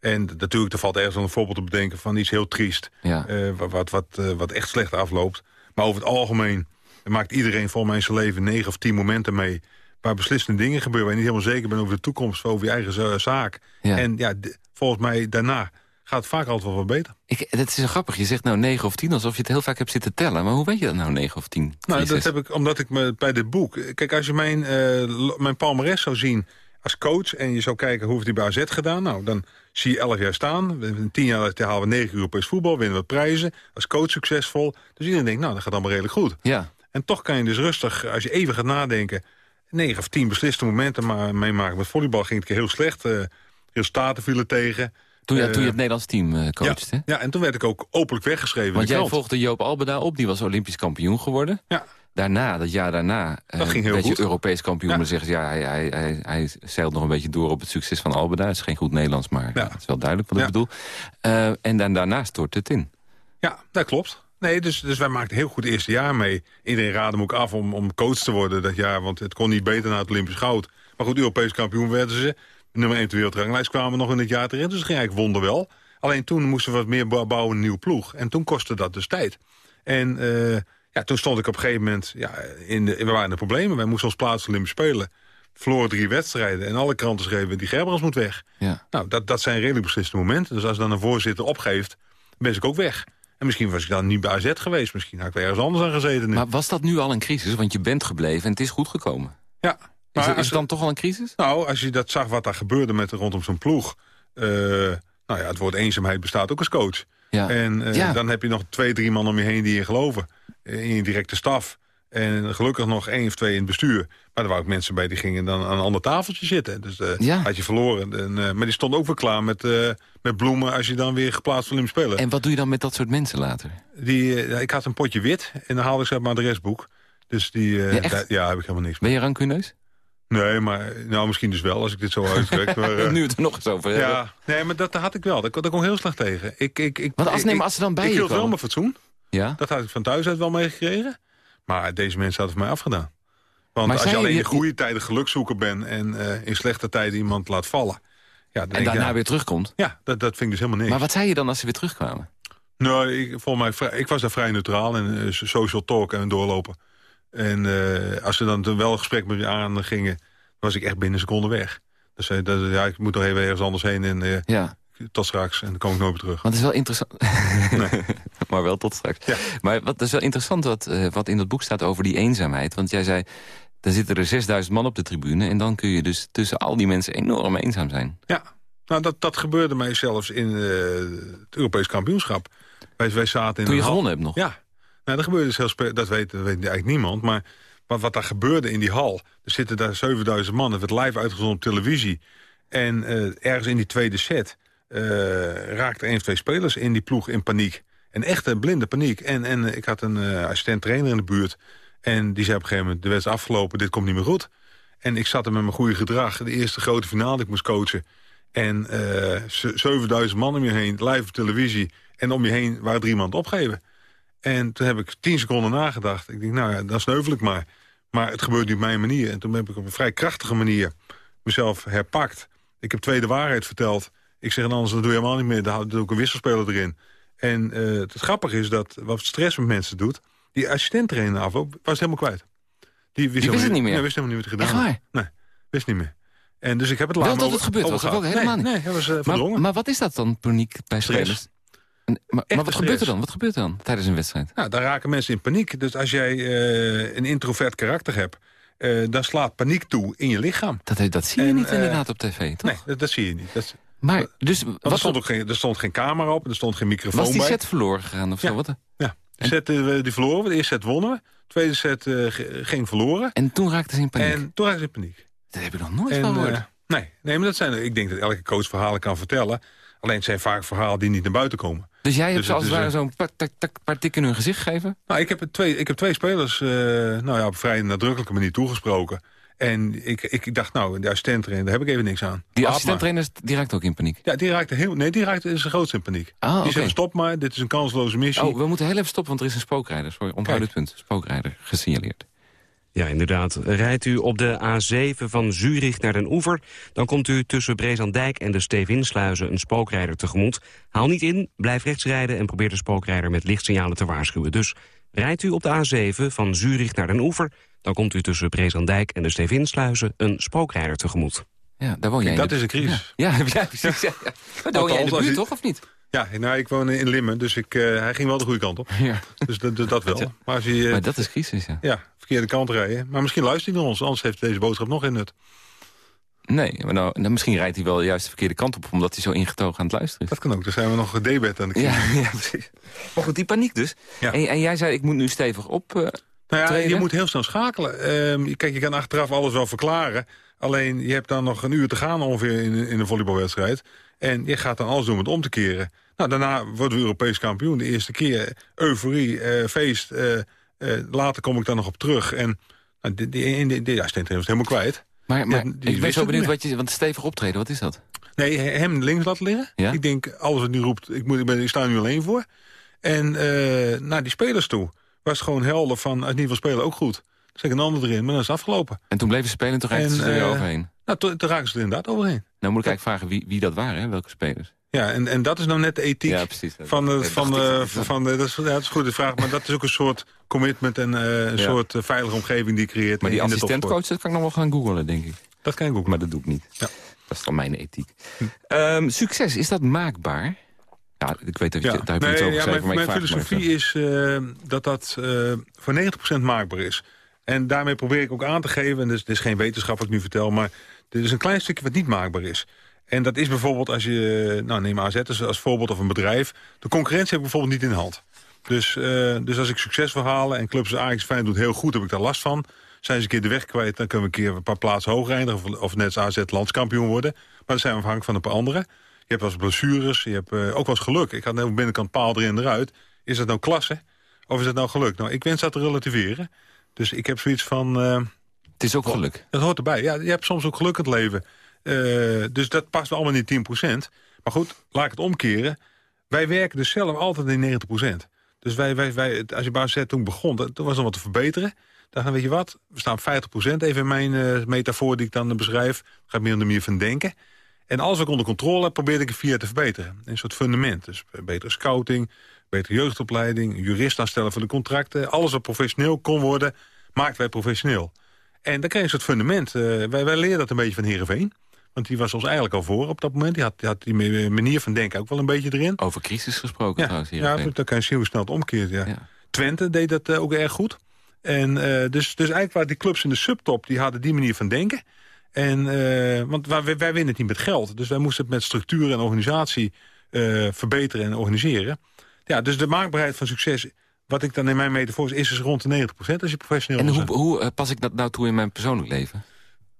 [SPEAKER 4] En natuurlijk, er valt ergens een voorbeeld te bedenken van iets heel triest. Ja. Uh, wat, wat, uh, wat echt slecht afloopt. Maar over het algemeen maakt iedereen volgens mij zijn leven negen of tien momenten mee... waar beslissende dingen gebeuren, waar je niet helemaal zeker bent over de toekomst... over je eigen zaak. Ja. En ja, volgens mij daarna gaat het vaak altijd wel wat beter.
[SPEAKER 3] Ik, dat is zo grappig. Je zegt nou 9 of 10 alsof je het heel vaak hebt zitten tellen. Maar hoe weet je dat nou 9 of 10?
[SPEAKER 4] Nou, dat heb ik omdat ik me bij dit boek... Kijk, als je mijn, uh, mijn palmares zou zien als coach... en je zou kijken hoe heeft hij bij AZ gedaan... nou, dan zie je 11 jaar staan. In 10 jaar halen we 9 Europees voetbal, winnen we prijzen. Als coach succesvol. Dus iedereen denkt, nou, dat gaat allemaal redelijk goed.
[SPEAKER 3] Ja.
[SPEAKER 4] En toch kan je dus rustig, als je even gaat nadenken... 9 of 10 besliste momenten maar meemaken. Met volleybal ging het heel slecht. Uh, resultaten vielen tegen.
[SPEAKER 3] Toen, uh, toen je het Nederlands team uh, coachte?
[SPEAKER 4] Ja, ja, en toen werd ik ook openlijk weggeschreven
[SPEAKER 3] Want jij volgde Joop Albeda op, die was Olympisch kampioen geworden.
[SPEAKER 4] Ja.
[SPEAKER 3] Daarna, dat jaar daarna,
[SPEAKER 4] dat ging heel goed.
[SPEAKER 3] je Europees kampioen. Ja. Maar zeggen ja, hij, hij, hij, hij zeilt nog een beetje door op het succes van Albeda. Het is geen goed Nederlands, maar ja. het is wel duidelijk wat ik bedoel. En dan daarna stort het in.
[SPEAKER 4] Ja, dat klopt. Nee, dus, dus wij maakten heel goed het eerste jaar mee. Iedereen raadde me ook af om, om coach te worden dat jaar. Want het kon niet beter na het Olympisch goud. Maar goed, Europees kampioen werden ze. Nummer 1 op de wereldranglijst kwamen nog in het jaar erin. Dus het ging eigenlijk wonderwel. Alleen toen moesten we wat meer bouwen, een nieuwe ploeg. En toen kostte dat dus tijd. En uh, ja, toen stond ik op een gegeven moment... Ja, in de, we waren in de problemen. Wij moesten ons plaatsen Olympisch spelen. Verloren drie wedstrijden. En alle kranten schreven, die Gerbrands moet weg.
[SPEAKER 3] Ja.
[SPEAKER 4] Nou, dat, dat zijn redelijk beslissende momenten. Dus als dan een voorzitter opgeeft, ben ik ook weg. En misschien was ik dan niet bij AZ geweest. Misschien had ik er ergens anders aan gezeten nu.
[SPEAKER 3] Maar was dat nu al een crisis? Want je bent gebleven en het is goed gekomen.
[SPEAKER 4] Ja.
[SPEAKER 3] Is,
[SPEAKER 4] Maar
[SPEAKER 3] is het dan toch al een crisis?
[SPEAKER 4] Nou, als je dat zag wat daar gebeurde met rondom zo'n ploeg... eh, nou ja, het woord eenzaamheid bestaat ook als coach.
[SPEAKER 3] Ja.
[SPEAKER 4] En eh,
[SPEAKER 3] Ja.
[SPEAKER 4] dan heb je nog twee, drie man om je heen die je geloven. eh, In je directe staf. En gelukkig nog één of twee in het bestuur. Maar er waren ook mensen bij die gingen dan aan een ander tafeltje zitten. Dus
[SPEAKER 3] Ja.
[SPEAKER 4] had je verloren. En, eh, maar die stond ook weer klaar met, eh, met bloemen... als je dan weer geplaatst wil hem spelen.
[SPEAKER 3] En wat doe je dan met dat soort mensen later?
[SPEAKER 4] Die, ik had een potje wit en dan haalde ik ze uit mijn adresboek. Dus die,
[SPEAKER 3] Ja, echt?
[SPEAKER 4] daar- ja, heb ik helemaal niks mee.
[SPEAKER 3] Ben je rancuneus?
[SPEAKER 4] Nee, maar nou, misschien dus wel als ik dit zo uitdruk. [LAUGHS] maar, eh,
[SPEAKER 3] nu het er nog eens over hebben.
[SPEAKER 4] ja, nee, maar dat had ik wel. Dat, dat kon heel slecht tegen. Ik, ik, ik,
[SPEAKER 3] Want als,
[SPEAKER 4] ik,
[SPEAKER 3] nee, maar als ze dan bij
[SPEAKER 4] ik
[SPEAKER 3] je
[SPEAKER 4] hield wel mijn fatsoen.
[SPEAKER 3] Ja?
[SPEAKER 4] Dat had ik van thuis uit wel meegekregen. Maar deze mensen hadden voor mij afgedaan. Want
[SPEAKER 3] Maar
[SPEAKER 4] als je alleen
[SPEAKER 3] je-
[SPEAKER 4] in goede tijden gelukzoeker bent... en eh, in slechte tijden iemand laat vallen... Ja, dan
[SPEAKER 3] En daarna
[SPEAKER 4] ja,
[SPEAKER 3] weer terugkomt.
[SPEAKER 4] ja dat, dat vind ik dus helemaal niks.
[SPEAKER 3] Maar wat zei je dan als ze weer terugkwamen?
[SPEAKER 4] Nee, ik, volgens mij, ik was daar vrij neutraal en eh, social talk en doorlopen. En eh, als ze dan wel een gesprek met je aan gingen... was ik echt binnen een seconde weg. Dus dat, ja, ik moet nog even ergens anders heen en
[SPEAKER 3] Ja,
[SPEAKER 4] tot straks. En dan kom ik nooit meer terug.
[SPEAKER 3] want het is wel interessant. [LAUGHS] maar wel tot straks.
[SPEAKER 4] Ja.
[SPEAKER 3] Maar wat is wel interessant wat, eh, wat in dat boek staat over die eenzaamheid. Want jij zei, dan zitten er 6000 man op de tribune... en dan kun je dus tussen al die mensen enorm eenzaam zijn.
[SPEAKER 4] Ja, nou, dat, dat gebeurde mij zelfs in eh, het Europees kampioenschap. Wij, wij zaten in
[SPEAKER 3] Toen je gewonnen hebt nog.
[SPEAKER 4] Ja, nou, dat gebeurde dus heel spe- dat weet, dat weet eigenlijk niemand. Maar wat, wat daar gebeurde in die hal... er zitten daar 7000 man, het werd live uitgezonden op televisie. En eh, ergens in die tweede set raakte één of twee spelers in die ploeg in paniek. En echte blinde paniek. En, en eh, ik had een eh, assistent-trainer in de buurt... en die zei op een gegeven moment, de wedstrijd afgelopen, dit komt niet meer goed. En ik zat er met mijn goede gedrag, de eerste grote finale die ik moest coachen... En eh, z- 7000 man om je heen, live op televisie. En om je heen waren drie man opgeven. En toen heb ik tien seconden nagedacht. Ik denk, nou ja, dan sneuvel ik maar. Maar het gebeurt niet op mijn manier. En toen heb ik op een vrij krachtige manier mezelf herpakt. Ik heb tweede waarheid verteld. Ik zeg, en anders dat doe je helemaal niet meer. Dan doe ik een wisselspeler erin. En eh, het grappige is dat wat stress met mensen doet... die assistent trainer afloop, was het helemaal kwijt. Die wist,
[SPEAKER 3] wist het niet meer?
[SPEAKER 4] Nee, wist helemaal niet wat hij
[SPEAKER 3] Echt
[SPEAKER 4] gedaan
[SPEAKER 3] waar?
[SPEAKER 4] had. Nee, wist niet meer. En dus ik heb het
[SPEAKER 3] Wel
[SPEAKER 4] later
[SPEAKER 3] dat het gebeurd was, ook helemaal
[SPEAKER 4] nee,
[SPEAKER 3] niet?
[SPEAKER 4] Nee, was eh,
[SPEAKER 3] Maar,
[SPEAKER 4] verdrongen.
[SPEAKER 3] maar wat is dat dan, paniek bij
[SPEAKER 4] Stress.
[SPEAKER 3] spelers? En- maar, maar wat gebeurt er dan? Wat gebeurt er dan tijdens een wedstrijd?
[SPEAKER 4] Nou, dan raken mensen in paniek. Dus als jij eh, een introvert karakter hebt... dan slaat paniek toe in je lichaam.
[SPEAKER 3] Dat, dat zie je
[SPEAKER 4] En,
[SPEAKER 3] niet inderdaad op tv, toch?
[SPEAKER 4] Nee, dat, dat zie je niet. Dat,
[SPEAKER 3] Maar dus, wat,
[SPEAKER 4] er, stond ook geen, er stond geen camera op, er stond geen microfoon
[SPEAKER 3] was die
[SPEAKER 4] bij.
[SPEAKER 3] set verloren gegaan of
[SPEAKER 4] Ja.
[SPEAKER 3] zo? Wat,
[SPEAKER 4] Ja, de set eh, die verloren. De eerste set wonnen we. De tweede set eh, ging verloren.
[SPEAKER 3] en toen raakte ze in paniek.
[SPEAKER 4] En toen raakte ze in paniek.
[SPEAKER 3] Dat heb ik nog nooit
[SPEAKER 4] En,
[SPEAKER 3] van gehoord.
[SPEAKER 4] eh, nee, nee, maar dat zijn, ik denk dat elke coach verhalen kan vertellen. Alleen het zijn vaak verhalen die niet naar buiten komen.
[SPEAKER 3] dus jij hebt
[SPEAKER 4] dus
[SPEAKER 3] ze als
[SPEAKER 4] het
[SPEAKER 3] ware zo'n paar tikken in hun gezicht gegeven?
[SPEAKER 4] Nou, ik heb, het twee, ik heb twee spelers nou ja, op vrij nadrukkelijke manier toegesproken. En ik, ik dacht, nou, de assistent erin, daar heb ik even niks aan.
[SPEAKER 3] Die assistent-trainer is direct ook in paniek.
[SPEAKER 4] Ja, die raakte heel, nee, die raakte is zijn grootste in paniek.
[SPEAKER 3] Ah,
[SPEAKER 4] die
[SPEAKER 3] oké.
[SPEAKER 4] zegt, stop maar, dit is een kansloze missie.
[SPEAKER 3] Oh, we moeten heel even stoppen, want er is een spookrijder. Sorry, onthoud het punt. Spookrijder, gesignaleerd.
[SPEAKER 5] Ja, inderdaad. Rijdt u op de A7 van Zurich naar Den Oever... dan komt u tussen Brezandijk en de Stevinsluizen een spookrijder tegemoet. Haal niet in, blijf rechts rijden en probeer de spookrijder met lichtsignalen te waarschuwen. Dus rijdt u op de A7 van Zurich naar Den Oever... dan komt u tussen Brezandijk en de Stevinsluizen een spookrijder tegemoet.
[SPEAKER 3] Ja, daar woon jij
[SPEAKER 4] dat
[SPEAKER 3] de-
[SPEAKER 4] is een crisis.
[SPEAKER 3] Ja, ja, [LAUGHS] ja precies. Ja, ja. Maar daar woon jij in de buurt,
[SPEAKER 4] je-
[SPEAKER 3] toch, of niet?
[SPEAKER 4] Ja, nou, ik woon in Limmen, dus ik, eh, hij ging wel de goede kant op.
[SPEAKER 3] Ja.
[SPEAKER 4] Dus dat, wel. Maar als eh,
[SPEAKER 3] Maar dat is crisis, ja.
[SPEAKER 4] ja, verkeerde kant rijden... Maar misschien luistert hij naar ons, anders heeft deze boodschap nog in nut.
[SPEAKER 3] Nee, maar nou, nou, misschien rijdt hij wel juist de verkeerde kant op... omdat hij zo ingetogen aan het luisteren is.
[SPEAKER 4] Dat kan ook, dan zijn we nog debet aan de
[SPEAKER 3] Ja,
[SPEAKER 4] crisis. [LAUGHS]
[SPEAKER 3] ja, precies. Maar goed, die paniek dus.
[SPEAKER 4] Ja.
[SPEAKER 3] En, en jij zei, ik moet nu stevig op... eh,
[SPEAKER 4] Nou ja,
[SPEAKER 3] Trainen?
[SPEAKER 4] je moet heel snel schakelen. Ehm, kijk, je kan achteraf alles wel verklaren. Alleen, je hebt dan nog een uur te gaan ongeveer in, in een volleybalwedstrijd. En je gaat dan alles doen om het om te keren. Nou, daarna worden we Europees kampioen. De eerste keer euforie, eh, feest. eh, eh, later kom ik daar nog op terug. En nou, die, die, die, die, ja, was helemaal kwijt.
[SPEAKER 3] maar ik ben zo benieuwd wat je... Want stevig optreden, wat is dat?
[SPEAKER 4] Nee, hem links laten liggen.
[SPEAKER 3] Ja?
[SPEAKER 4] Ik denk, alles wat nu roept, ik, moet, ik, ben, ik sta nu alleen voor. En naar die spelers toe was gewoon helder van, als het niet wil spelen, ook goed. Zet een ander erin, maar dan is het afgelopen.
[SPEAKER 3] En toen bleven ze spelen raakten
[SPEAKER 4] En,
[SPEAKER 3] ze er weer
[SPEAKER 4] eh,
[SPEAKER 3] overheen.
[SPEAKER 4] Nou, toen toen raken ze er inderdaad overheen.
[SPEAKER 3] Nou moet ik eigenlijk vragen wie, wie dat waren, hè? welke spelers.
[SPEAKER 4] Ja, en, en dat is nou net de ethiek
[SPEAKER 3] Ja, precies.
[SPEAKER 4] van, de,
[SPEAKER 3] Dat
[SPEAKER 4] van, de,
[SPEAKER 3] dat dat.
[SPEAKER 4] van de, dat is, ja, dat is een goede vraag, maar dat is ook een soort commitment en eh, een
[SPEAKER 3] Ja.
[SPEAKER 4] soort eh, veilige omgeving die je creëert
[SPEAKER 3] Maar die assistentcoach, dat kan ik nog wel gaan googlen, denk ik.
[SPEAKER 4] Dat kan ik ook.
[SPEAKER 3] Maar dat doe ik niet.
[SPEAKER 4] Ja.
[SPEAKER 3] Dat is dan mijn ethiek. Ehm, succes, is dat maakbaar? Ja, ik weet dat je,
[SPEAKER 4] Ja.
[SPEAKER 3] daar heb je
[SPEAKER 4] Nee,
[SPEAKER 3] iets over
[SPEAKER 4] ja,
[SPEAKER 3] geschreven,
[SPEAKER 4] mijn
[SPEAKER 3] maar
[SPEAKER 4] mijn filosofie is eh, dat dat eh, voor 90% maakbaar is. En daarmee probeer ik ook aan te geven... en dit is, geen wetenschap wat ik nu vertel... maar dit is een klein stukje wat niet maakbaar is. En dat is bijvoorbeeld als je... Nou, neem AZ als, als voorbeeld of een bedrijf. De concurrentie heb ik bijvoorbeeld niet in hand. Dus, uh, dus als ik succes wil halen en clubs Ajax Fijn doet heel goed... heb ik daar last van. Zijn ze een keer de weg kwijt, dan kunnen we een keer een paar plaatsen hoger eindigen... of, of net als AZ landskampioen worden. Maar dat zijn we afhankelijk van een paar anderen. Je hebt wel eens blessures, je hebt uh, ook wel eens geluk. Ik had net binnenkant paal erin en eruit. Is dat nou klasse? Of is dat nou geluk? Nou, ik wens dat te relativeren. Dus ik heb zoiets van... Uh,
[SPEAKER 3] het is ook geluk.
[SPEAKER 4] Dat hoort erbij. Ja, je hebt soms ook geluk in het leven. Uh, dus dat past allemaal niet 10% Maar goed, laat ik het omkeren. Wij werken dus zelf altijd in 90% Dus wij, wij, wij, als je baas toen begon, toen was nog wat te verbeteren. Dan gaan weet je wat, we staan 50% even in mijn uh, metafoor die ik dan beschrijf. Gaat meer om de manier van denken. En als ik onder controle heb, probeer ik het via te verbeteren. Een soort fundament. Dus betere scouting, betere jeugdopleiding... jurist aanstellen voor de contracten. Alles wat professioneel kon worden, maakt wij professioneel. En dan krijg je een soort fundament. Uh, wij, wij leren dat een beetje van Heerenveen. Want die was ons eigenlijk al voor op dat moment. Die had, die had die manier van denken ook wel een beetje erin.
[SPEAKER 3] Over crisis gesproken
[SPEAKER 4] ja,
[SPEAKER 3] trouwens.
[SPEAKER 4] Ja, dan kan je zien hoe snel het omkeert. Ja. ja. Twente deed dat uh, ook erg goed. En uh, dus, dus eigenlijk waren die clubs in de subtop... die hadden die manier van denken. En, uh, want wij, wij winnen het niet met geld. Dus wij moesten het met structuur en organisatie verbeteren en organiseren. Ja, dus de maakbaarheid van succes wat ik dan in mijn metafoor is, is rond de 90% als je professioneel
[SPEAKER 3] En hoe, hoe uh, pas ik dat nou toe in mijn persoonlijk leven?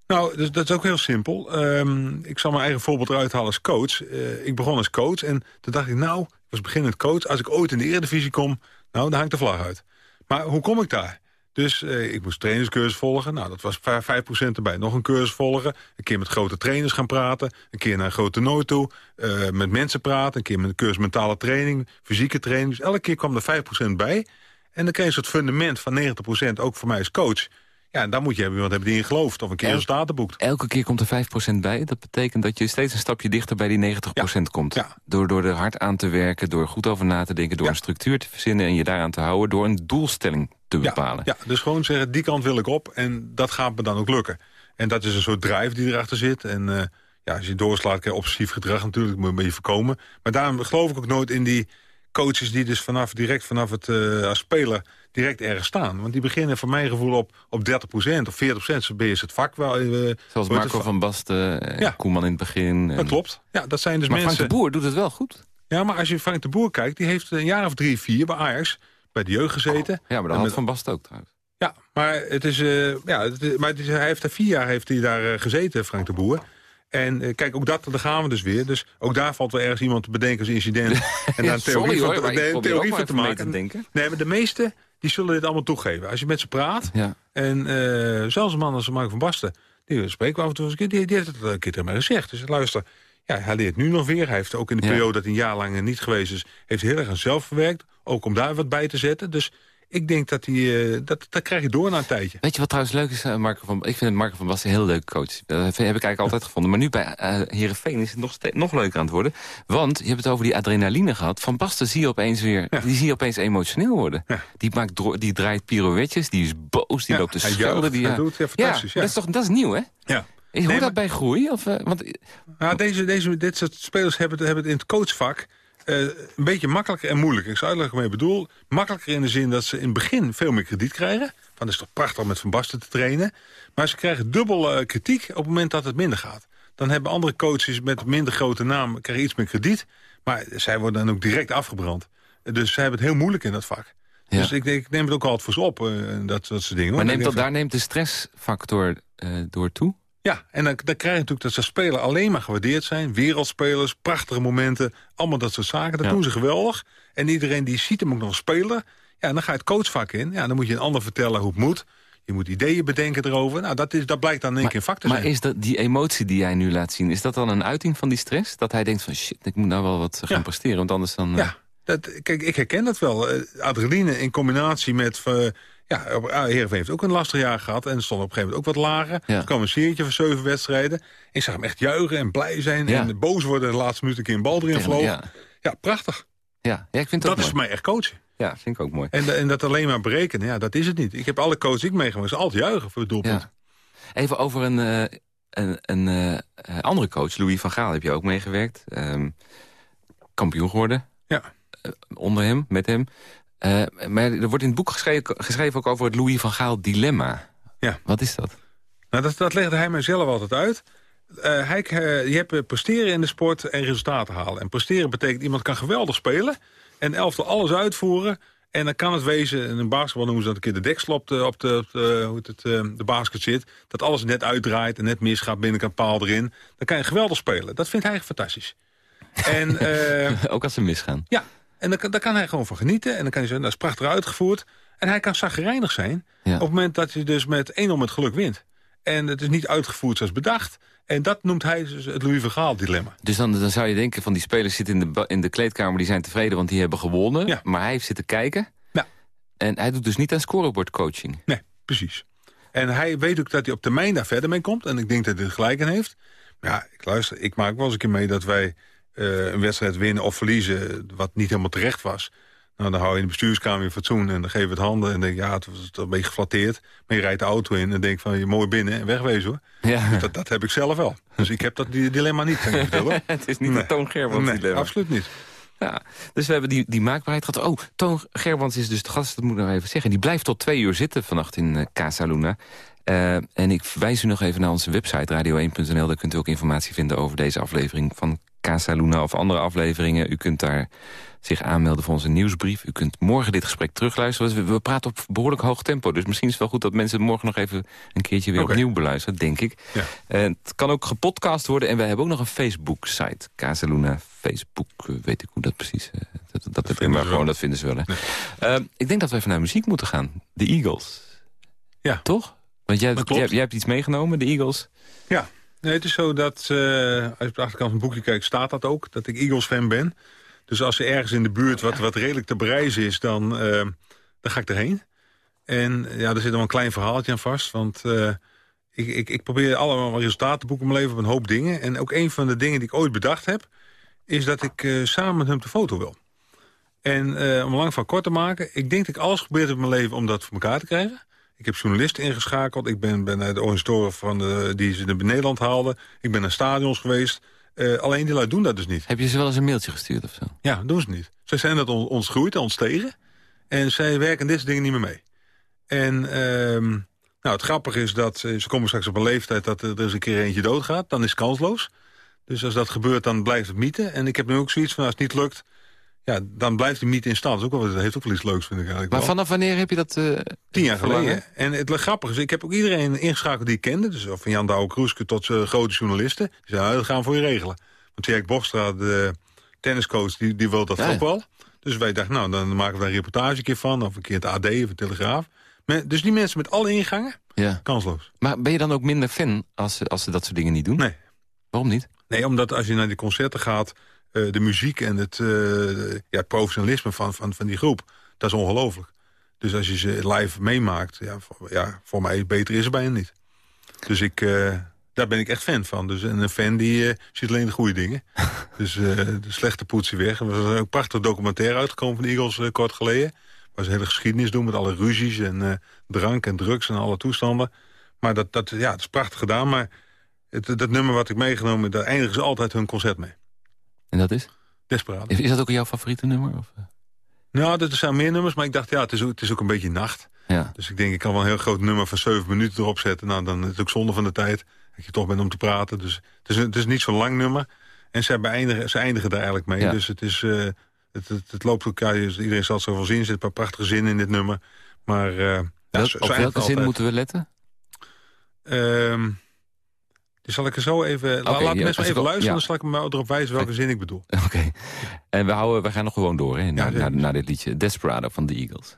[SPEAKER 4] Nou, dus, dat is ook heel simpel. Um, ik zal mijn eigen voorbeeld eruit halen als coach. Ik begon als coach en toen dacht ik, nou, ik was beginnend coach. Als ik ooit in de Eredivisie kom, nou, dan hangt de vlag uit. Maar hoe kom ik daar? Dus uh, ik moest trainingscursus volgen. Nou, dat was 5% erbij. Nog een cursus volgen. Een keer met grote trainers gaan praten. Een keer naar een groot toernooi toe. Uh, met mensen praten. Een keer met een cursus mentale training. Fysieke training. Dus elke keer kwam er 5% bij. En dan kreeg je een soort fundament van 90% ook voor mij als coach. Ja, en dan moet je hebben iemand hebben die in gelooft. Of een keer resultaten boekt.
[SPEAKER 3] Elke keer komt er 5% bij. Dat betekent dat je steeds een stapje dichter bij die 90% ja. komt.
[SPEAKER 4] Ja.
[SPEAKER 3] Door, door er hard aan te werken, door goed over na te denken... door
[SPEAKER 4] ja.
[SPEAKER 3] een structuur te verzinnen en je daaraan te houden... door een doelstelling te bepalen.
[SPEAKER 4] Ja, dus gewoon zeggen, die kant wil ik op en dat gaat me dan ook lukken. En dat is een soort drive die erachter zit. En uh, ja, als je doorslaat, krijg je obsessief gedrag natuurlijk, moet je een beetje voorkomen. Maar daarom geloof ik ook nooit in die coaches die dus vanaf, direct vanaf het uh, als speler direct ergens staan. Want die beginnen voor mijn gevoel op, op 30% of 40%. Zo ben je het vak wel. Uh,
[SPEAKER 3] Zoals Marco van Basten, ja. Koeman in het begin.
[SPEAKER 4] Dat klopt. Ja, dat zijn dus
[SPEAKER 3] maar
[SPEAKER 4] mensen...
[SPEAKER 3] Frank de Boer doet het wel goed.
[SPEAKER 4] Ja, maar als je Frank de Boer kijkt, die heeft een jaar of drie, vier bij Ajax bij de jeugd gezeten.
[SPEAKER 3] Oh, ja, maar dat had met... Van Basten ook trouwens.
[SPEAKER 4] Ja, maar, het is, uh, ja, het is, maar het is, hij heeft daar vier jaar heeft hij daar uh, gezeten, Frank de Boer. En uh, kijk, ook dat, daar gaan we dus weer. Dus ook daar valt wel ergens iemand te bedenken als incident. [LAUGHS] en daar een theorie, van, nee, theorie van te maken.
[SPEAKER 3] Te denken.
[SPEAKER 4] Nee, maar de meeste die zullen dit allemaal toegeven. Als je met ze praat,
[SPEAKER 3] ja.
[SPEAKER 4] en zelfs een man als Mark van Basten... die spreken we af en toe eens een keer, die, heeft het een keer tegen mij gezegd. Dus luister, ja, hij leert nu nog weer. Hij heeft ook in de
[SPEAKER 3] Ja.
[SPEAKER 4] periode dat hij een jaar lang niet geweest is... heeft heel erg aan zelf verwerkt. Ook om daar wat bij te zetten. Dus ik denk dat hij... eh, dat, dat krijg je door na een tijdje.
[SPEAKER 3] Weet je wat trouwens leuk is, eh, Marco van... Ik vind Marco van Basten een heel leuk coach. Dat heb ik eigenlijk altijd gevonden. Maar nu bij uh, Heerenveen is het nog, nog leuker aan het worden. Want je hebt het over die adrenaline gehad. Van Basten zie je opeens weer...
[SPEAKER 4] Ja.
[SPEAKER 3] Die zie je opeens emotioneel worden.
[SPEAKER 4] Ja.
[SPEAKER 3] Die, maakt die draait pirouetjes, die is boos, die
[SPEAKER 4] Ja,
[SPEAKER 3] loopt te schelden. Die,
[SPEAKER 4] hij doet, ja, fantastisch, ja.
[SPEAKER 3] Dat, is toch, dat is nieuw, hè?
[SPEAKER 4] Ja.
[SPEAKER 3] Hoort
[SPEAKER 4] Nee,
[SPEAKER 3] dat
[SPEAKER 4] maar-
[SPEAKER 3] bij groei? Of, want,
[SPEAKER 4] Nou, deze, deze, dit soort spelers hebben, het- hebben het in het coachvak eh, een beetje makkelijker en moeilijker. Ik zou uitleggen wat ik mee bedoel. Makkelijker in de zin dat ze in het begin veel meer krediet krijgen. Van, dat is toch prachtig om met Van Basten te trainen. Maar ze krijgen dubbel eh, kritiek op het moment dat het minder gaat. Dan hebben andere coaches met minder grote naam krijgen iets meer krediet. Maar zij worden dan ook direct afgebrand. Dus zij hebben het heel moeilijk in dat vak.
[SPEAKER 3] Ja.
[SPEAKER 4] Dus ik, neem het ook altijd voor ze op, eh, dat, dat soort dingen.
[SPEAKER 3] maar neemt dat, daar neemt de stressfactor door toe?
[SPEAKER 4] Ja, en dan, dan krijg je natuurlijk dat ze spelen alleen maar gewaardeerd zijn. Wereldspelers, prachtige momenten, allemaal dat soort zaken. Dat
[SPEAKER 3] Ja.
[SPEAKER 4] doen ze geweldig. En iedereen die ziet hem ook nog spelen. Ja, dan ga je het coachvak in. Ja, dan moet je een ander vertellen hoe het moet. Je moet ideeën bedenken erover. Nou, dat, is, dat blijkt dan in één keer een vak te
[SPEAKER 3] maar
[SPEAKER 4] zijn.
[SPEAKER 3] is dat, die emotie die jij nu laat zien... is dat dan een uiting van die stress? Dat hij denkt van shit, ik moet nou wel wat gaan
[SPEAKER 4] Ja.
[SPEAKER 3] presteren... want anders dan... eh,
[SPEAKER 4] Ja, dat, kijk, ik herken dat wel. Eh, adrenaline in combinatie met... eh, ja, ah, Heerenveen heeft ook een lastig jaar gehad. En stond op een gegeven moment ook wat lager.
[SPEAKER 3] Ja.
[SPEAKER 4] Er kwam een serietje van zeven wedstrijden. Ik zag hem echt juichen en blij zijn.
[SPEAKER 3] Ja.
[SPEAKER 4] En boos worden en de laatste minuut een keer een bal erin vloog.
[SPEAKER 3] ja.
[SPEAKER 4] Ja, prachtig.
[SPEAKER 3] Ja. ja, ik vind
[SPEAKER 4] Dat
[SPEAKER 3] ook
[SPEAKER 4] is voor mij echt coachen.
[SPEAKER 3] Ja, vind ik ook mooi.
[SPEAKER 4] En, en dat alleen maar berekenen, ja, dat is het niet. Ik heb alle coaches die ik meegemaakt, is altijd juichen voor het doelpunt.
[SPEAKER 3] Even over een, eh, een, een eh, eh, andere coach, Louis van Gaal, heb je ook meegewerkt. Ehm, kampioen geworden.
[SPEAKER 4] Ja.
[SPEAKER 3] Eh, onder hem, met hem. Uh, maar er wordt in het boek geschreven, geschreven ook over het Louis van Gaal dilemma.
[SPEAKER 4] Ja.
[SPEAKER 3] Wat is dat?
[SPEAKER 4] Nou, dat, dat legde hij mijzelf altijd uit. Uh, hij, uh, je hebt presteren in de sport en resultaten halen. En presteren betekent iemand kan geweldig spelen... en elftal alles uitvoeren... En dan kan het wezen, in een basketbal noemen ze dat een keer de deksel op de, op de, op de, hoe het, de basket zit. Dat alles net uitdraait en net misgaat, binnenkant paal erin. Dan kan je geweldig spelen. Dat vindt hij fantastisch. En, [LAUGHS]
[SPEAKER 3] Ook als ze misgaan?
[SPEAKER 4] Ja, en daar, daar kan hij gewoon van genieten. En dan kan hij zeggen, dat is prachtig uitgevoerd. En hij kan zagrijnig zijn ja. op het moment dat je dus met 1-0 met geluk wint. En het is niet uitgevoerd zoals bedacht. En dat noemt hij dus het Louis van Gaal dilemma.
[SPEAKER 3] Dus dan, dan zou je denken van die spelers zitten in de, in de kleedkamer... die zijn tevreden, want die hebben gewonnen.
[SPEAKER 4] Ja.
[SPEAKER 3] Maar hij heeft zitten kijken.
[SPEAKER 4] Ja.
[SPEAKER 3] En hij doet dus niet aan scorebordcoaching.
[SPEAKER 4] Nee, precies. En hij weet ook dat hij op termijn daar verder mee komt. En ik denk dat hij er gelijk in heeft. Ja, ik luister, ik maak wel eens een keer mee dat wij uh, een wedstrijd winnen of verliezen... wat niet helemaal terecht was. Nou, dan hou je in de bestuurskamer je fatsoen en dan geef je het handen... en denk ja, het was een beetje geflatteerd. Maar je rijdt de auto in en denk van, je mooi binnen en wegwezen hoor.
[SPEAKER 3] Ja.
[SPEAKER 4] Dus dat, dat heb ik zelf wel. Dus ik heb dat dilemma niet, kan ik vertellen. [LAUGHS]
[SPEAKER 3] het is niet nee. de Toon Gerbrands
[SPEAKER 4] nee,
[SPEAKER 3] dilemma.
[SPEAKER 4] absoluut niet.
[SPEAKER 3] Ja, dus we hebben die, die maakbaarheid gehad. Oh, Toon Gerbrands is dus de gast, dat moet ik nog even zeggen. Die blijft tot twee uur zitten vannacht in uh, Casa Luna. Uh, en ik wijs u nog even naar onze website radio1.nl. Daar kunt u ook informatie vinden over deze aflevering van Casa Luna of andere afleveringen. U kunt daar zich aanmelden voor onze nieuwsbrief. U kunt morgen dit gesprek terugluisteren. We, we praten op behoorlijk hoog tempo. Dus misschien is het wel goed dat mensen morgen nog even een keertje weer opnieuw beluisteren, denk ik.
[SPEAKER 4] Ja.
[SPEAKER 3] Eh, het kan ook gepodcast worden. En wij hebben ook nog een Facebook-site. Casa Luna Facebook, eh, weet ik hoe dat precies... eh, dat, dat, dat,
[SPEAKER 4] vinden
[SPEAKER 3] maar
[SPEAKER 4] ze
[SPEAKER 3] gewoon, dat vinden ze wel. Hè. Ik denk dat we even naar muziek moeten gaan. De Eagles.
[SPEAKER 4] Ja.
[SPEAKER 3] Toch? Want jij, jij, jij hebt iets meegenomen, de Eagles.
[SPEAKER 4] Ja, nee, het is zo dat als je op de achterkant van het boekje kijkt, staat dat ook. Dat ik Eagles-fan ben. Dus als er ergens in de buurt wat, wat redelijk te bereizen is, dan, eh, dan ga ik erheen. En ja, er zit wel een klein verhaaltje aan vast. Want eh, ik, ik, ik probeer allemaal resultaten te boeken in mijn leven op een hoop dingen. En ook een van de dingen die ik ooit bedacht heb... is dat ik eh, samen met hem de foto wil. En om lang van kort te maken... ik denk dat ik alles geprobeerd heb in mijn leven om dat voor elkaar te krijgen. Ik heb journalisten ingeschakeld. Ik ben, ben naar de organisatoren van de, die ze naar Nederland haalden. Ik ben naar stadions geweest. Eh, alleen die lui doen dat dus niet.
[SPEAKER 3] Heb je ze wel eens een mailtje gestuurd of zo?
[SPEAKER 4] Ja, doen ze niet. Zij zijn dat on- ons groeit, ons tegen. En zij werken dit soort dingen niet meer mee. En ehm, nou, het grappige is dat eh, ze komen straks op een leeftijd... dat er eens een keer eentje doodgaat. Dan is het kansloos. Dus als dat gebeurt, dan blijft het mythe. En ik heb nu ook zoiets van, als het niet lukt... Ja, dan blijft die mythe in stand. Dat, ook wel, dat heeft ook wel iets leuks, vind ik eigenlijk
[SPEAKER 3] Maar
[SPEAKER 4] wel.
[SPEAKER 3] vanaf wanneer heb je dat... eh,
[SPEAKER 4] Tien jaar
[SPEAKER 3] verlangen?
[SPEAKER 4] geleden. En het grappige is, ik heb ook iedereen ingeschakeld die ik kende. Dus van Jan Douwe Kroeske tot uh, grote journalisten. Die zeiden, nou, dat gaan we voor je regelen. Want Jack Bostra, de tenniscoach, die, die wil dat
[SPEAKER 3] Ja, ja.
[SPEAKER 4] ook wel. Dus wij dachten, nou, dan maken we daar een reportage een keer van. Of een keer het AD of het Telegraaf. Maar, dus die mensen met alle ingangen,
[SPEAKER 3] Ja.
[SPEAKER 4] kansloos.
[SPEAKER 3] Maar ben je dan ook minder fan als als ze dat soort dingen niet doen?
[SPEAKER 4] Nee.
[SPEAKER 3] Waarom niet?
[SPEAKER 4] Nee, omdat als je naar die concerten gaat... eh, de muziek en het, eh, ja, het professionalisme van, van, van die groep... dat is ongelooflijk. Dus als je ze live meemaakt... Ja, voor, ja, voor mij beter is er bijna niet. Dus ik, eh, daar ben ik echt fan van. Dus, en een fan die ziet alleen de goede dingen. [LAUGHS] dus de slechte poetsie weg. Er was een prachtig documentaire uitgekomen van de Eagles kort geleden. Waar ze hele geschiedenis doen met alle ruzies en drank en drugs en alle toestanden. Maar dat, dat, ja, het is prachtig gedaan. Maar het, dat nummer wat ik meegenomen, daar eindigen ze altijd hun concert mee.
[SPEAKER 3] En dat is?
[SPEAKER 4] Desperado.
[SPEAKER 3] Is, is dat ook jouw favoriete nummer? Of? eh?
[SPEAKER 4] Nou, er zijn meer nummers, maar ik dacht, ja, het is ook, het is ook een beetje nacht.
[SPEAKER 3] Ja.
[SPEAKER 4] Dus ik denk, ik kan wel een heel groot nummer van 7 minuten erop zetten. Nou, dan is het ook zonde van de tijd dat je toch bent om te praten. Dus het is, het is niet zo'n lang nummer. En ze, beëindigen, ze eindigen daar eigenlijk mee.
[SPEAKER 3] Ja.
[SPEAKER 4] Dus het, is, eh, het, het, het loopt ook, ja, iedereen zal het zoveel zin. Er zitten een paar prachtige zinnen in dit nummer. Maar eh, ja, zo- zo
[SPEAKER 3] op welke zin
[SPEAKER 4] altijd.
[SPEAKER 3] moeten we letten?
[SPEAKER 4] Ehm, dus zal ik er zo even...
[SPEAKER 3] Oké,
[SPEAKER 4] laat
[SPEAKER 3] ja,
[SPEAKER 4] mensen even luisteren,
[SPEAKER 3] ja.
[SPEAKER 4] dan zal ik me erop wijzen welke zin ik bedoel. [LAUGHS]
[SPEAKER 3] Oké. En we, houden, we gaan nog gewoon door, hè? Na,
[SPEAKER 4] Ja,
[SPEAKER 3] na,
[SPEAKER 4] dit-
[SPEAKER 3] na dit liedje. Desperado van de Eagles.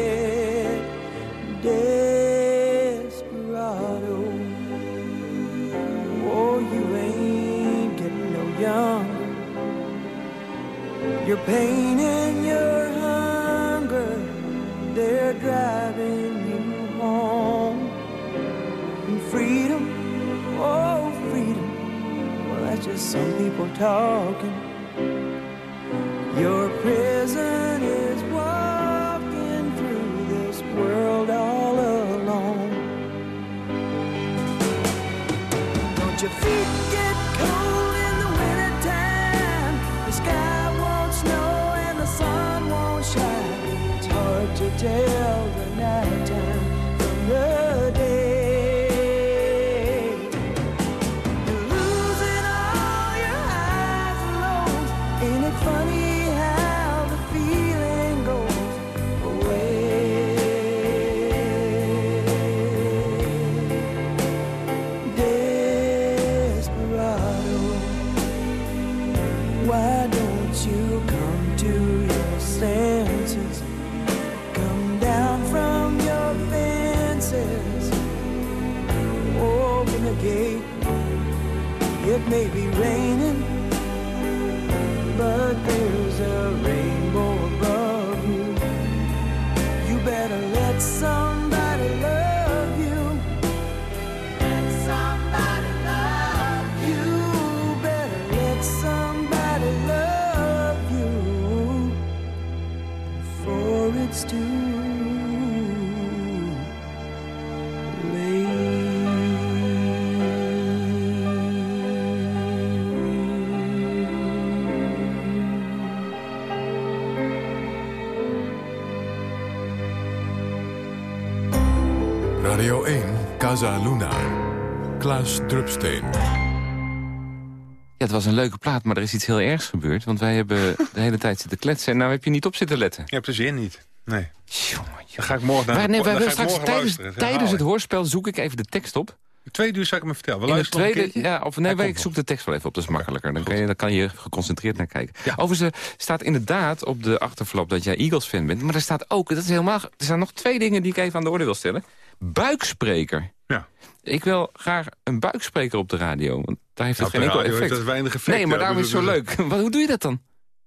[SPEAKER 6] Pain and your hunger, they're driving you home. And freedom, oh, freedom, well, that's just some people talking. It may be raining, but there's a rainbow above you. You better let somebody
[SPEAKER 2] Casa Luna. Klaas Drupsteen.
[SPEAKER 3] Ja, het was een leuke plaat, maar er is iets heel ergs gebeurd. Want wij hebben de hele tijd zitten kletsen. En nou heb je niet op zitten letten.
[SPEAKER 4] Je hebt de zin niet. Nee.
[SPEAKER 3] Jongen,
[SPEAKER 4] Dan ga ik morgen naar de
[SPEAKER 3] nee, wij willen straks tijdens, het hoorspel zoek ik even de tekst op.
[SPEAKER 4] Twee uur zal ik hem vertellen. We
[SPEAKER 3] In de
[SPEAKER 4] luisteren een
[SPEAKER 3] tweede,
[SPEAKER 4] keertje.
[SPEAKER 3] ja, of nee, ik zoek de tekst wel even op, dat is makkelijker. Dan kan, je, dan kan je geconcentreerd naar kijken.
[SPEAKER 4] Ja.
[SPEAKER 3] Overigens staat inderdaad op de achterflap dat jij Eagles-fan bent. Maar er staat ook, dat is helemaal, er staan nog twee dingen die ik even aan de orde wil stellen. Buikspreker.
[SPEAKER 4] Ja.
[SPEAKER 3] Ik wil graag een buikspreker op de radio, want daar heeft het geen enkel effect.
[SPEAKER 4] dat weinig effect.
[SPEAKER 3] nee, maar daarom is het zo
[SPEAKER 4] Dus-
[SPEAKER 3] leuk. [LAUGHS] Wat, hoe doe je dat dan?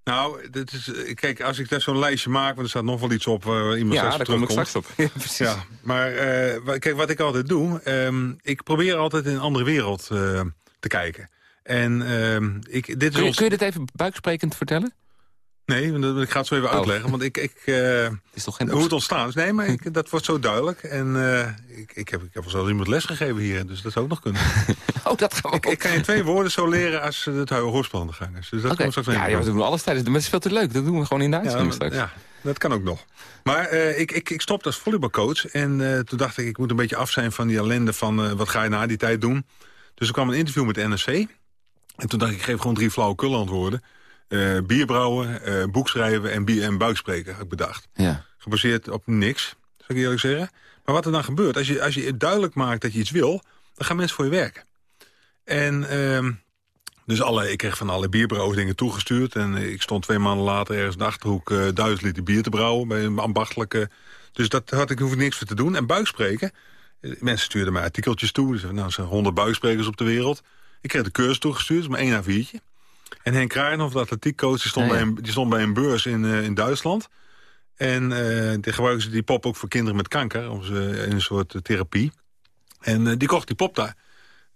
[SPEAKER 4] Nou, dit is, eh, kijk, als ik daar zo'n lijstje maak... want er staat nog wel iets op waar iemand
[SPEAKER 3] Ja, daar kom ik straks op. [LAUGHS] Ja, precies.
[SPEAKER 4] Ja, maar eh, kijk, wat ik altijd doe... ehm, ik probeer altijd in een andere wereld eh, te kijken. En ehm, ik, dit is
[SPEAKER 3] Kun je,
[SPEAKER 4] ons...
[SPEAKER 3] kun je dit even buiksprekend vertellen?
[SPEAKER 4] Nee, dat- ik ga het zo even
[SPEAKER 3] Oh.
[SPEAKER 4] uitleggen. Want ik, ik, eh,
[SPEAKER 3] Het is toch geen
[SPEAKER 4] hoe het ontstaan is. Nee, maar ik, dat wordt zo duidelijk. En eh, ik, ik heb, ik heb wel zo iemand lesgegeven hier. Dus dat zou ook nog kunnen. [LAUGHS]
[SPEAKER 3] Oh, dat gaan we
[SPEAKER 4] ik, ik kan je twee woorden zo leren als het de gang is. Dus dat
[SPEAKER 3] Oké.
[SPEAKER 4] komt straks
[SPEAKER 3] Ja, ja, we doen alles tijdens. Maar het is veel te leuk. Dat doen we gewoon in de uitzending straks.
[SPEAKER 4] ja, dat kan ook nog. Maar eh, ik, ik, ik stopte als volleybalcoach. En toen dacht ik, ik moet een beetje af zijn van die ellende van... wat ga je na die tijd doen? Dus er kwam een interview met de NRC. En toen dacht ik, ik geef gewoon drie flauwekul antwoorden. Eh bierbrouwen, eh boekschrijven en, bier en buikspreken, had ik bedacht.
[SPEAKER 3] Ja.
[SPEAKER 4] Gebaseerd op niks, zou ik eerlijk zeggen. Maar wat er dan gebeurt, als je, als je duidelijk maakt dat je iets wil... dan gaan mensen voor je werken. En ehm, dus alle, ik kreeg van alle bierbrouwers dingen toegestuurd. En ik stond twee maanden later ergens in de Achterhoek... eh, duizend liter bier te brouwen bij een ambachtelijke... Dus dat had ik hoef ik niks voor te doen. En buikspreken, mensen stuurden mij artikeltjes toe. Dus, nou, er zijn honderd buiksprekers op de wereld. Ik kreeg de cursus toegestuurd, maar één A4'tje. En Henk Kraaienhof, de atletiekcoach, die stond,
[SPEAKER 3] Ja, ja.
[SPEAKER 4] Bij, een, die stond bij een beurs in, eh, in Duitsland. En eh die gebruiken ze die pop ook voor kinderen met kanker. Om ze, in een soort eh, therapie. En die kocht die pop daar.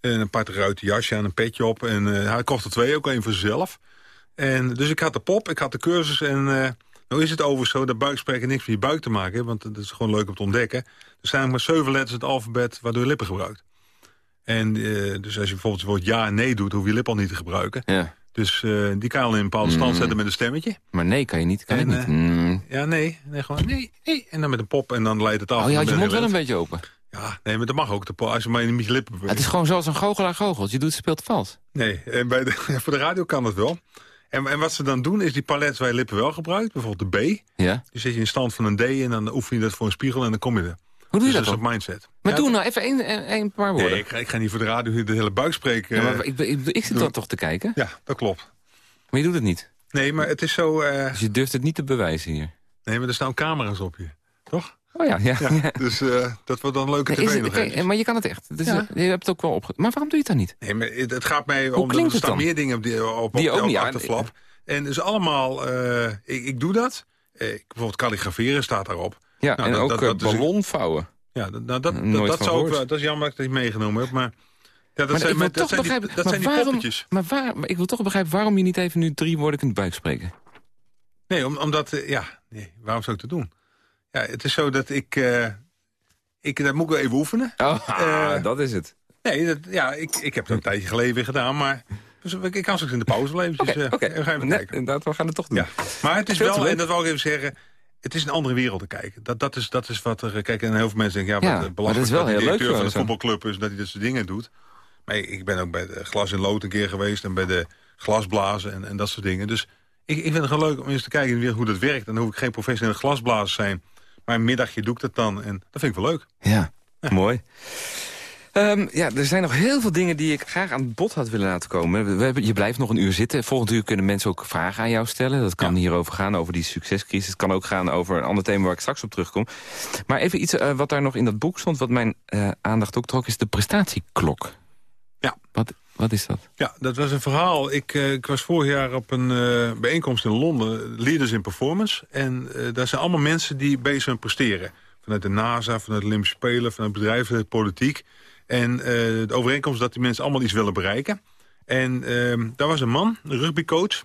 [SPEAKER 4] En een apart ruiten jasje en een petje op. En hij kocht er twee, ook één voor zichzelf. En, dus ik had de pop, ik had de cursus. En nou is het overigens zo dat buikspreken niks met je buik te maken heeft. Want dat is gewoon leuk om te ontdekken. Er zijn maar zeven letters in het alfabet waardoor je lippen gebruikt. En dus als je bijvoorbeeld het woord ja en nee doet, hoef je lip al niet te gebruiken.
[SPEAKER 3] Ja.
[SPEAKER 4] Dus die kan je al in een bepaalde stand zetten met een stemmetje.
[SPEAKER 3] Maar nee kan je niet. Kan
[SPEAKER 4] En,
[SPEAKER 3] je niet. Mm.
[SPEAKER 4] Ja, nee. Nee, gewoon nee, nee. En dan met een pop en dan leidt het af.
[SPEAKER 3] Oh, je had je mond wel een beetje open.
[SPEAKER 4] Ja, nee, maar dat mag ook. de Als je maar met je lippen beweegt.
[SPEAKER 3] Het is gewoon zoals een goochelaar goochelt. Je doet, speelt vals.
[SPEAKER 4] Nee, en bij de, [LAUGHS] voor de radio kan dat wel. En, en wat ze dan doen, is die palet waar je lippen wel gebruikt. Bijvoorbeeld de B.
[SPEAKER 3] Ja?
[SPEAKER 4] Die zet je in stand van een D en dan oefen je dat voor een spiegel en dan kom je er.
[SPEAKER 3] Hoe doe je
[SPEAKER 4] dus
[SPEAKER 3] dat
[SPEAKER 4] dat is op mindset.
[SPEAKER 3] Maar
[SPEAKER 4] Ja,
[SPEAKER 3] doe nou even een, een paar woorden.
[SPEAKER 4] Nee, ik, ga- ik ga niet voor de radio de hele buik spreken.
[SPEAKER 3] ja, maar ik, ik, ik zit dan toch te kijken.
[SPEAKER 4] ja, dat klopt.
[SPEAKER 3] Maar je doet het niet.
[SPEAKER 4] Nee, maar het is zo... eh,
[SPEAKER 3] Dus je durft het niet te bewijzen hier.
[SPEAKER 4] nee, maar er staan camera's op je. Toch?
[SPEAKER 3] Oh ja, ja.
[SPEAKER 4] Dus eh, dat wordt dan leuke
[SPEAKER 3] Nee,
[SPEAKER 4] tv
[SPEAKER 3] is het-
[SPEAKER 4] nog
[SPEAKER 3] maar je kan het echt. Dus,
[SPEAKER 4] Ja.
[SPEAKER 3] je hebt het ook wel opge... Maar waarom doe je het dan niet?
[SPEAKER 4] Nee, maar het, het gaat mij om...
[SPEAKER 3] klinkt
[SPEAKER 4] er staan
[SPEAKER 3] dan?
[SPEAKER 4] meer dingen op, die, op, op,
[SPEAKER 3] Die ook
[SPEAKER 4] op
[SPEAKER 3] niet, ja.
[SPEAKER 4] achterflap. En dus allemaal... eh, ik, ik doe dat. Ik, bijvoorbeeld kalligraferen staat daarop.
[SPEAKER 3] Ja,
[SPEAKER 4] Nou,
[SPEAKER 3] en
[SPEAKER 4] dat-
[SPEAKER 3] ook
[SPEAKER 4] dat-
[SPEAKER 3] eh,
[SPEAKER 4] dat
[SPEAKER 3] ballon vouwen.
[SPEAKER 4] Ja, dat, nou, dat, dat,
[SPEAKER 3] Nooit
[SPEAKER 4] dat,
[SPEAKER 3] van
[SPEAKER 4] zou ook, dat is jammer dat ik meegenomen heb, maar... Ja, dat
[SPEAKER 3] Maar
[SPEAKER 4] zijn,
[SPEAKER 3] wil
[SPEAKER 4] met- dat
[SPEAKER 3] toch
[SPEAKER 4] zijn die, dat
[SPEAKER 3] maar
[SPEAKER 4] zijn die
[SPEAKER 3] waarom-
[SPEAKER 4] poppetjes.
[SPEAKER 3] Maar, waar, maar ik wil toch begrijpen waarom je niet even nu drie woorden kunt buikspreken.
[SPEAKER 4] Nee, om, omdat... eh, ja, nee, waarom zou ik dat doen? Ja, het is zo dat ik... eh, ik dat moet ik wel even oefenen.
[SPEAKER 3] Oh, dat is het.
[SPEAKER 4] Nee, dat, ja, ik, ik heb het een tijdje geleden weer gedaan, maar... Dus ik kan straks in de pauze wel eventjes...
[SPEAKER 3] Oké,
[SPEAKER 4] eh,
[SPEAKER 3] oké.
[SPEAKER 4] even gaan even
[SPEAKER 3] Nee,
[SPEAKER 4] kijken.
[SPEAKER 3] inderdaad, we gaan het toch doen.
[SPEAKER 4] Ja. Maar het is
[SPEAKER 3] Veel
[SPEAKER 4] wel, en dat wou ik even zeggen... Het is een andere wereld te kijken. Dat, dat, is, dat is wat er... Kijk, en heel veel mensen denken... Ja,
[SPEAKER 3] Ja,
[SPEAKER 4] wat
[SPEAKER 3] dat is wel
[SPEAKER 4] dat die
[SPEAKER 3] heel leuk
[SPEAKER 4] directeur van de voetbalclub is... dat hij dat soort dingen doet. Maar ik, ben ook bij de glas in lood een keer geweest... en bij de glasblazen en, en dat soort dingen. Dus ik, ik vind het gewoon leuk om eens te kijken weer hoe dat werkt. En dan hoef ik geen professionele glasblazer te zijn. Maar een middagje doe ik dat dan. En dat vind ik wel leuk.
[SPEAKER 3] Ja, mooi. Ehm, ja, er zijn nog heel veel dingen die ik graag aan bod had willen laten komen. We, we hebben, je blijft nog een uur zitten. Volgend uur kunnen mensen ook vragen aan jou stellen. Dat kan
[SPEAKER 4] Ja.
[SPEAKER 3] hierover gaan, over die succescrisis. Het kan ook gaan over een ander thema waar ik straks op terugkom. Maar even iets eh, wat daar nog in dat boek stond... wat mijn eh, aandacht ook trok, is de prestatieklok.
[SPEAKER 4] Ja.
[SPEAKER 3] Wat, wat is dat?
[SPEAKER 4] Ja, dat was een verhaal. Ik, eh, ik was vorig jaar op een bijeenkomst in Londen, Leaders in Performance. En daar zijn allemaal mensen die bezig zijn presteren. Vanuit de NASA, vanuit de Olympische Spelen, vanuit bedrijven, vanuit politiek. En eh, de overeenkomst dat die mensen allemaal iets willen bereiken. En ehm, daar was een man, een rugbycoach.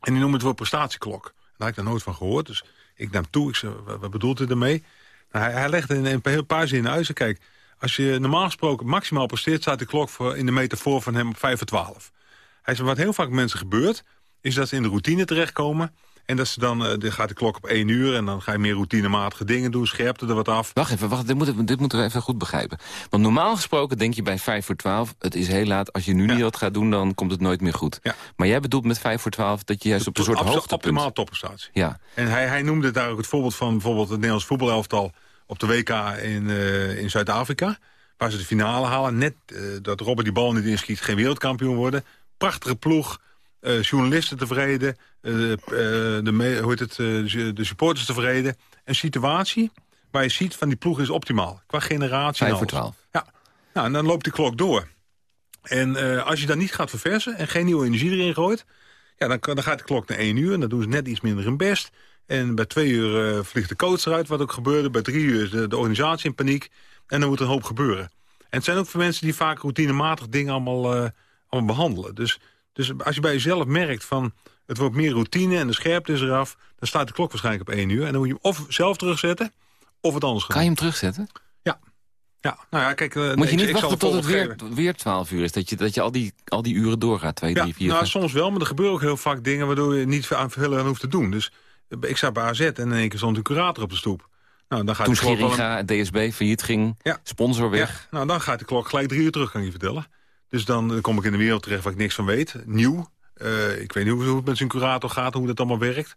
[SPEAKER 4] En die noemde het wel prestatieklok. Daar had ik daar nooit van gehoord. Dus ik nam toe, ik zei, wat, bedoelt u ermee? Nou, hij, hij legde in een paar, zinnen uit. Kijk, als je normaal gesproken maximaal presteert... staat de klok voor, in de metafoor van hem op 5 voor 12. Hij zei, wat heel vaak mensen gebeurt... is dat ze in de routine terechtkomen... En dat ze dan, eh, dan gaat de klok op één uur en dan ga je meer routinematige dingen doen, scherpte er wat af.
[SPEAKER 3] Wacht even, wacht, dit, moeten we, dit moeten we even goed begrijpen. Want normaal gesproken denk je bij 5 voor 12... het is heel laat, als je nu
[SPEAKER 4] Ja.
[SPEAKER 3] niet wat gaat doen... dan komt het nooit meer goed.
[SPEAKER 4] Ja.
[SPEAKER 3] Maar jij bedoelt met 5 voor 12 dat je juist op een soort hoogtepunt...
[SPEAKER 4] Optimaal topprestatie.
[SPEAKER 3] Ja,
[SPEAKER 4] En hij, hij noemde daar ook het voorbeeld van bijvoorbeeld het Nederlands voetbalelftal op de WK in, eh, in Zuid-Afrika. Waar ze de finale halen. Net eh, dat Robert die bal niet inschiet, geen wereldkampioen worden. Prachtige ploeg. Eh, journalisten tevreden. eh, eh, de, hoe heet het, de supporters tevreden. Een situatie waar je ziet van die ploeg is optimaal. Qua generatie.
[SPEAKER 3] 5
[SPEAKER 4] en
[SPEAKER 3] voor
[SPEAKER 4] alles.
[SPEAKER 3] 12.
[SPEAKER 4] Ja, nou, en dan loopt die klok door. En als je dan niet gaat verversen en geen nieuwe energie erin gooit... Ja, dan, dan gaat de klok naar één uur en dan doen ze net iets minder hun best. En bij twee uur vliegt de coach eruit, wat ook gebeurde. Bij drie uur is de, de organisatie in paniek. En dan moet er een hoop gebeuren. En het zijn ook voor mensen die vaak routinematig dingen allemaal, allemaal behandelen. Dus, dus als je bij jezelf merkt van het wordt meer routine en de scherpte is eraf... dan staat de klok waarschijnlijk op één uur. En dan moet je hem of zelf terugzetten of het anders gaan
[SPEAKER 3] Kan je hem terugzetten?
[SPEAKER 4] Ja, nou ja, kijk... eh,
[SPEAKER 3] Moet
[SPEAKER 4] nee,
[SPEAKER 3] je niet
[SPEAKER 4] ik
[SPEAKER 3] wachten tot het weer, weer 12 uur is? Dat je, dat je al, die, al die uren doorgaat? 2,
[SPEAKER 4] Ja,
[SPEAKER 3] 3, 4,
[SPEAKER 4] nou,
[SPEAKER 3] 5?
[SPEAKER 4] soms wel, maar er gebeuren ook heel vaak dingen... waardoor je niet aan veel aan hoeft te doen. Dus eh, ik zat bij AZ en in één keer stond een curator op de stoep. Nou, dan gaat
[SPEAKER 3] Toen
[SPEAKER 4] wel een-
[SPEAKER 3] Scheringa, DSB, failliet ging,
[SPEAKER 4] Ja.
[SPEAKER 3] sponsor weg.
[SPEAKER 4] Ja, nou, dan gaat de klok gelijk drie uur terug, kan ik je vertellen. Dus dan kom ik in de wereld terecht waar ik niks van weet. Nieuw. Eh, ik weet niet hoe het met zijn curator gaat, hoe dat allemaal werkt.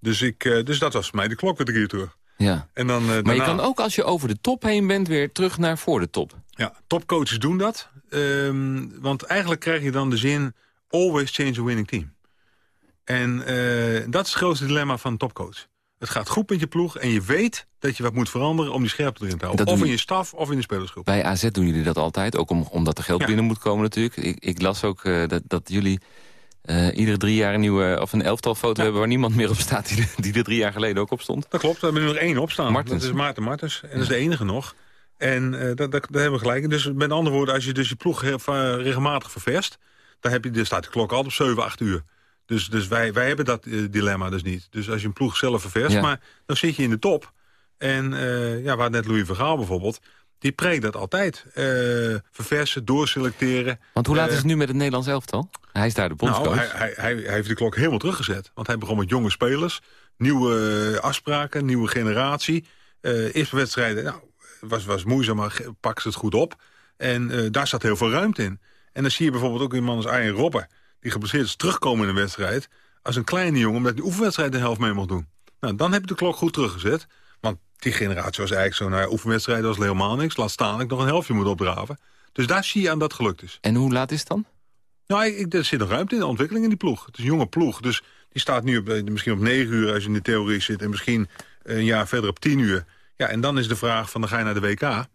[SPEAKER 4] Dus, ik, eh, dus dat was voor mij de klok drie uur terug.
[SPEAKER 3] Ja.
[SPEAKER 4] En dan, eh,
[SPEAKER 3] Maar je kan ook als je over de top heen bent weer terug naar voor de top.
[SPEAKER 4] Ja, topcoaches doen dat. Ehm, want eigenlijk krijg je dan de zin... always change a winning team. En dat is het grootste dilemma van een topcoach. Het gaat goed met je ploeg en je weet dat je wat moet veranderen... om die scherpte erin te houden.
[SPEAKER 3] Dat
[SPEAKER 4] Of in
[SPEAKER 3] je-
[SPEAKER 4] staf of in de spelersgroep.
[SPEAKER 3] Bij AZ doen jullie dat altijd, ook om, omdat er geld
[SPEAKER 4] Ja.
[SPEAKER 3] binnen moet komen natuurlijk. Ik, ik las ook eh, dat, dat jullie eh, iedere drie jaar een nieuwe of een elftal foto hebben... waar niemand meer op staat die, er- die er drie jaar geleden ook op stond.
[SPEAKER 4] Dat klopt, we hebben er nog één op staan.
[SPEAKER 3] Martens.
[SPEAKER 4] Dat is Maarten Martens. En dat is de enige nog. En eh, dat, dat, dat hebben we gelijk. Dus met andere woorden, als je dus je ploeg regelmatig ververst... dan heb je, dan staat de klok altijd op 7, 8 uur. Dus, dus wij, wij hebben dat eh, dilemma dus niet. Dus als je een ploeg zelf ververst,
[SPEAKER 3] Ja.
[SPEAKER 4] maar dan zit je in de top. En eh, ja, waar net Louis Vergaal bijvoorbeeld... die preekt dat altijd. Uh, verversen, doorselecteren.
[SPEAKER 3] Want hoe laat is het nu met het Nederlands elftal? Hij is daar de bondscoach.
[SPEAKER 4] Nou, hij, hij, hij, heeft de klok helemaal teruggezet. Want hij begon met jonge spelers. Nieuwe afspraken, nieuwe generatie. Uh, eerste wedstrijden, nou, was, was moeizaam, maar pak ze het goed op. En uh, daar zat heel veel ruimte in. En dan zie je bijvoorbeeld ook een man als Arjen Robben... die geblesseerd is terugkomen in een wedstrijd... als een kleine jongen, omdat die oefenwedstrijd de helft mee mocht doen. Nou, dan heb je de klok goed teruggezet. Want die generatie was eigenlijk zo... naar oefenwedstrijden was helemaal niks. Laat staan dat ik nog een helftje moet opdraven. Dus daar zie je aan dat gelukt is.
[SPEAKER 3] En hoe laat is het dan?
[SPEAKER 4] Nou, ik, er zit nog ruimte in de ontwikkeling in die ploeg. Het is een jonge ploeg, dus die staat nu op, eh, misschien op 9 uur als je in de theorie zit... en misschien een jaar verder op 10 uur. Ja, en dan is de vraag van dan ga je naar de WK...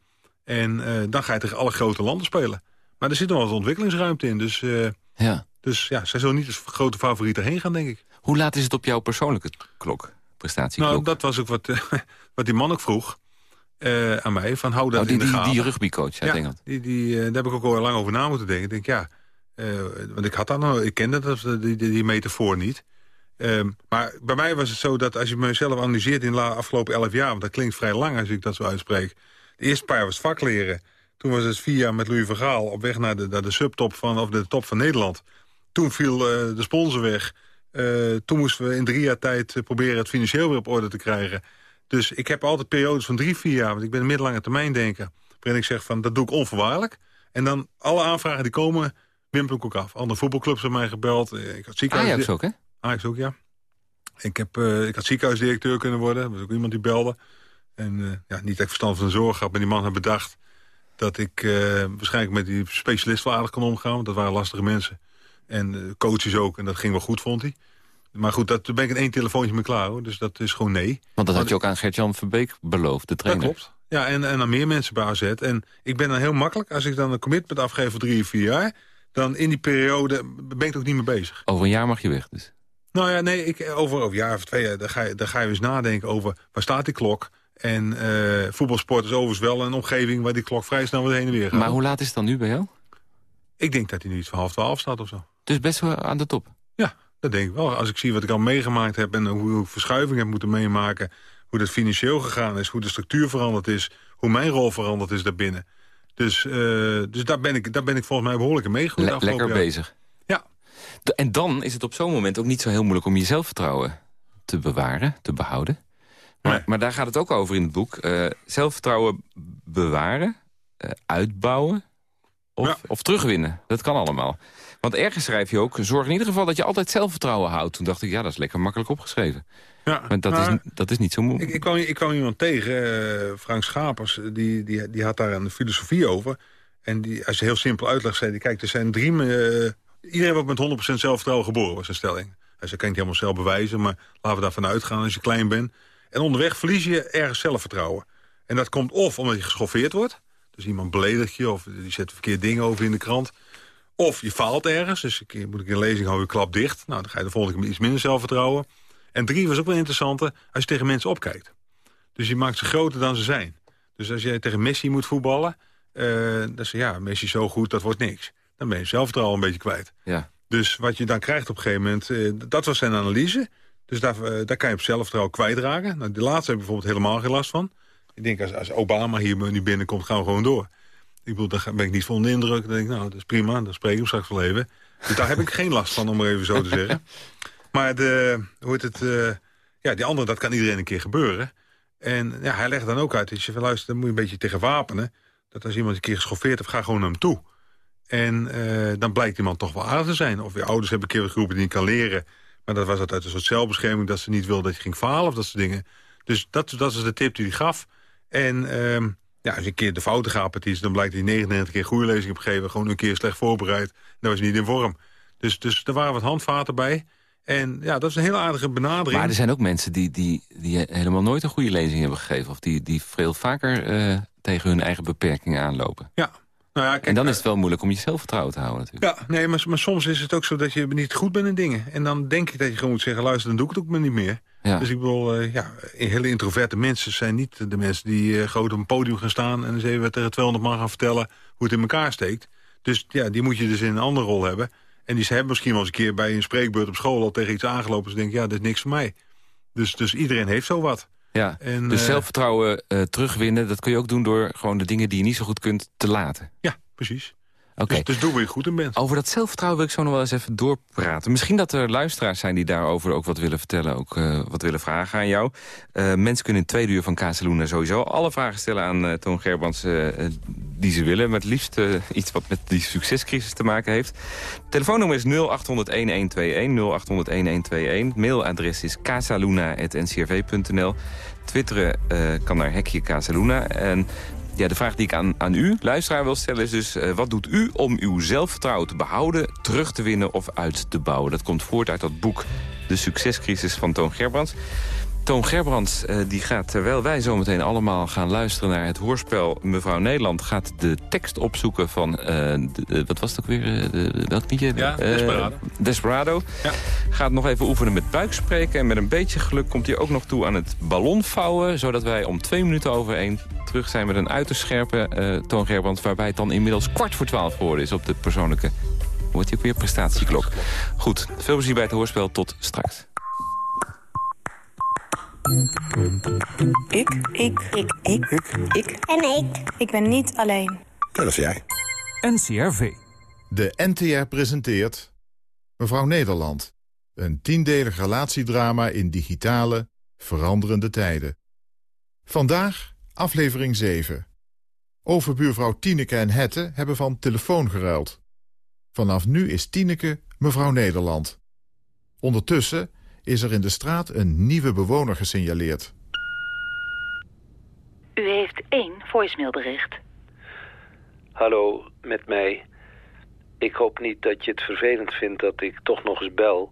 [SPEAKER 4] en uh, dan ga je tegen alle grote landen spelen. Maar er zit nog wat ontwikkelingsruimte in, dus... Uh, ja. Dus ja, zij zullen niet als grote favoriet erheen gaan, denk ik.
[SPEAKER 3] Hoe laat is het op jouw persoonlijke klok, prestatieklok?
[SPEAKER 4] Nou, dat was ook wat, [LAUGHS] wat die man ook vroeg. Uh, aan mij, van hou dat
[SPEAKER 3] oh, die,
[SPEAKER 4] in de
[SPEAKER 3] gaten. Die rugbycoach uit
[SPEAKER 4] ja,
[SPEAKER 3] Engeland.
[SPEAKER 4] Die, die, uh, daar heb ik ook al lang over na moeten denken. Ik denk, ja, uh, want ik had dat nog, ik kende dat, die, die, die metafoor niet. Um, maar bij mij was het zo dat als je mezelf analyseert in de afgelopen elf jaar... want dat klinkt vrij lang als ik dat zo uitspreek. De eerste paar was vakleren. Toen was het vier jaar met Louis Vergaal op weg naar de, naar de subtop van, of de top van Nederland. Toen viel de sponsor weg. toen moesten we in drie jaar tijd proberen het financieel weer op orde te krijgen. Dus ik heb altijd periodes van drie, vier jaar... want ik ben een middellange termijn denken... waarin ik zeg van, dat doe ik onvoorwaardelijk. En dan alle aanvragen die komen, wimpel ik ook af. Andere voetbalclubs hebben mij gebeld. Ik had ziekenhuis...
[SPEAKER 3] Ajax ook, hè?
[SPEAKER 4] Ajax ook, ja. Ik, heb, uh, ik had ziekenhuisdirecteur kunnen worden. Er was ook iemand die belde. En uh, ja, niet echt verstand van de zorg had, maar die man had bedacht... dat ik uh, waarschijnlijk met die specialist wel aardig kon omgaan. Want dat waren lastige mensen. En coaches ook. En dat ging wel goed, vond hij. Maar goed, dat, ben ik in één telefoontje mee klaar. Hoor. Dus dat is gewoon nee.
[SPEAKER 3] Want dat had je ook aan Gert-Jan Verbeek beloofd, de trainer.
[SPEAKER 4] Dat klopt. Ja, en, en aan meer mensen bij AZ. En ik ben dan heel makkelijk, als ik dan een commitment afgeef voor drie of vier jaar... dan in die periode ben ik ook niet meer bezig.
[SPEAKER 3] Over een jaar mag je weg dus?
[SPEAKER 4] Nou ja, nee, ik, over, over een jaar of twee jaar... dan ga, je, dan ga je eens nadenken over waar staat die klok... En uh, voetbalsport is overigens wel een omgeving... waar die klok vrij snel weer heen en weer gaat.
[SPEAKER 3] Maar hoe laat is het dan nu bij jou?
[SPEAKER 4] Ik denk dat hij nu iets van half twaalf staat of zo.
[SPEAKER 3] Dus best wel aan de top?
[SPEAKER 4] Ja, dat denk ik wel. Als ik zie wat ik al meegemaakt heb... en hoe ik verschuiving heb moeten meemaken... hoe dat financieel gegaan is, hoe de structuur veranderd is... hoe mijn rol veranderd is daarbinnen. Dus, uh, dus daar, ben ik, daar ben ik volgens mij behoorlijk in meegegroeid.
[SPEAKER 3] Le lekker jaar. bezig.
[SPEAKER 4] Ja.
[SPEAKER 3] En dan is het op zo'n moment ook niet zo heel moeilijk... om je zelfvertrouwen te bewaren, te behouden. Maar, nee. maar daar gaat het ook over in het boek. Uh, zelfvertrouwen bewaren, uh, uitbouwen of, ja. of terugwinnen. Dat kan allemaal. Want ergens schrijf je ook, zorg in ieder geval dat je altijd zelfvertrouwen houdt. Toen dacht ik, ja, dat is lekker makkelijk opgeschreven. Ja, maar dat, maar, is, dat is niet zo moeilijk.
[SPEAKER 4] Ik, ik, kwam, ik kwam iemand tegen, uh, Frank Schapers, die, die, die had daar een filosofie over. En die, als je heel simpel uitlegt, zei die, kijk, er zijn drie... Uh, iedereen wordt met 100% zelfvertrouwen geboren, was een stelling. Hij zei, kan je helemaal zelf bewijzen, maar laten we daarvan uitgaan als je klein bent. En onderweg verlies je ergens zelfvertrouwen. En dat komt of omdat je geschoffeerd wordt. Dus iemand beledigt je of die zet verkeerde dingen over in de krant. Of je faalt ergens, dus ik, moet ik een lezing houden, je klap dicht. Nou, dan ga je de volgende keer iets minder zelfvertrouwen. En drie was ook wel interessant, als je tegen mensen opkijkt. Dus je maakt ze groter dan ze zijn. Dus als jij tegen Messi moet voetballen... Uh, dan zeg je, ja, Messi zo goed, dat wordt niks. Dan ben je zelfvertrouwen een beetje kwijt.
[SPEAKER 3] Ja.
[SPEAKER 4] Dus wat je dan krijgt op een gegeven moment... Uh, dat was zijn analyse. Dus daar, uh, daar kan je op zelfvertrouwen kwijtraken. Nou, de laatste heb ik bijvoorbeeld helemaal geen last van. Ik denk, als, als Obama hier nu binnenkomt, gaan we gewoon door. Ik bedoel, daar ben ik niet van de indruk. Dan denk ik, nou, dat is prima, dan spreek ik hem straks wel even. Dus daar heb ik geen last van, om maar even zo te zeggen. [LAUGHS] Maar de, hoe heet het, uh, ja, die andere, dat kan iedereen een keer gebeuren. En ja, hij legt dan ook uit, dat je van luister, dan moet je een beetje tegen wapenen. Dat als iemand een keer geschoffeerd heeft, ga gewoon naar hem toe. En uh, dan blijkt iemand toch wel aardig te zijn. Of je ouders hebben een keer geroepen die niet kan leren. Maar dat was uit een soort zelfbescherming, dat ze niet wilden dat je ging falen of dat soort dingen. Dus dat, dat is de tip die hij gaf. En... Uh, ja, als je een keer de fouten gaat is, dan blijkt dat hij 99 keer goede lezing heeft gegeven. Gewoon een keer slecht voorbereid. Dan was hij niet in vorm. Dus, dus er waren wat handvaten bij. En ja, dat is een heel aardige benadering.
[SPEAKER 3] Maar er zijn ook mensen die, die, die helemaal nooit een goede lezing hebben gegeven. Of die, die veel vaker uh, tegen hun eigen beperkingen aanlopen.
[SPEAKER 4] Ja. Nou ja, kijk,
[SPEAKER 3] en dan is het wel moeilijk om je zelfvertrouwen te houden natuurlijk.
[SPEAKER 4] Ja, nee, maar, maar soms is het ook zo dat je niet goed bent in dingen. En dan denk ik dat je gewoon moet zeggen, luister, dan doe ik het ook maar niet meer. Ja. Dus ik bedoel, uh, ja, hele introverte mensen zijn niet de mensen die uh, groot op een podium gaan staan... en eens even tegen 200 man gaan vertellen hoe het in elkaar steekt. Dus ja, die moet je dus in een andere rol hebben. En die hebben misschien wel eens een keer bij een spreekbeurt op school... al tegen iets aangelopen en ze denken, ja, dit is niks voor mij. Dus, dus iedereen heeft zo wat.
[SPEAKER 3] Ja,
[SPEAKER 4] En,
[SPEAKER 3] dus
[SPEAKER 4] eh,
[SPEAKER 3] zelfvertrouwen eh, terugwinnen... dat kun je ook doen door gewoon de dingen die je niet zo goed kunt te laten.
[SPEAKER 4] Ja, precies. Dus, dus doe je goed in bent.
[SPEAKER 3] Over dat zelfvertrouwen wil ik zo nog wel eens even doorpraten. Misschien dat er luisteraars zijn die daarover ook wat willen vertellen... ook eh, wat willen vragen aan jou. Eh, mensen kunnen in het tweede uur van Casaluna sowieso alle vragen stellen aan eh, Toon Gerbrands... die ze willen, met liefst eh, iets wat met die succescrisis te maken heeft. Telefoonnummer is 0800-1121, 0800-1121. Mailadres is casaluna.ncrv.nl. Twitteren kan naar Hekje Casaluna. En ja, de vraag die ik aan, aan u, luisteraar, wil stellen is dus... eh, wat doet u om uw zelfvertrouwen te behouden, terug te winnen of uit te bouwen? Dat komt voort uit dat boek De Succescrisis van Toon Gerbrands. Toon Gerbrands eh, die gaat, terwijl wij zometeen allemaal gaan luisteren naar het hoorspel Mevrouw Nederland... gaat de tekst opzoeken van, eh, de- wat was het ook weer, eh, de, dat liedje?
[SPEAKER 4] Ja,
[SPEAKER 3] Eh,
[SPEAKER 4] Desperado.
[SPEAKER 3] Desperado.
[SPEAKER 4] Ja.
[SPEAKER 3] Gaat nog even oefenen met buikspreken. En met een beetje geluk komt hij ook nog toe aan het ballonvouwen... zodat wij om twee minuten over één terug zijn met een uiterst scherpe eh Toon Gerbrands... waarbij het dan inmiddels kwart voor twaalf geworden is op de persoonlijke... Wordt hij ook weer prestatieklok. Goed, veel plezier bij het hoorspel. Tot straks.
[SPEAKER 7] Ik, ik, ik, ik, ik,
[SPEAKER 8] En ik.
[SPEAKER 7] ik ben niet alleen.
[SPEAKER 9] Dat is jij.
[SPEAKER 10] NCRV.
[SPEAKER 11] De NTR presenteert Mevrouw Nederland. Een tiendelig relatiedrama in digitale, veranderende tijden. Vandaag aflevering 7. Overbuurvrouw Tineke en Hette hebben van telefoon geruild. Vanaf nu is Tineke mevrouw Nederland. Ondertussen is er in de straat een nieuwe bewoner gesignaleerd.
[SPEAKER 12] U heeft één voicemailbericht.
[SPEAKER 13] Hallo, met mij. Ik hoop niet dat je het vervelend vindt dat ik toch nog eens bel.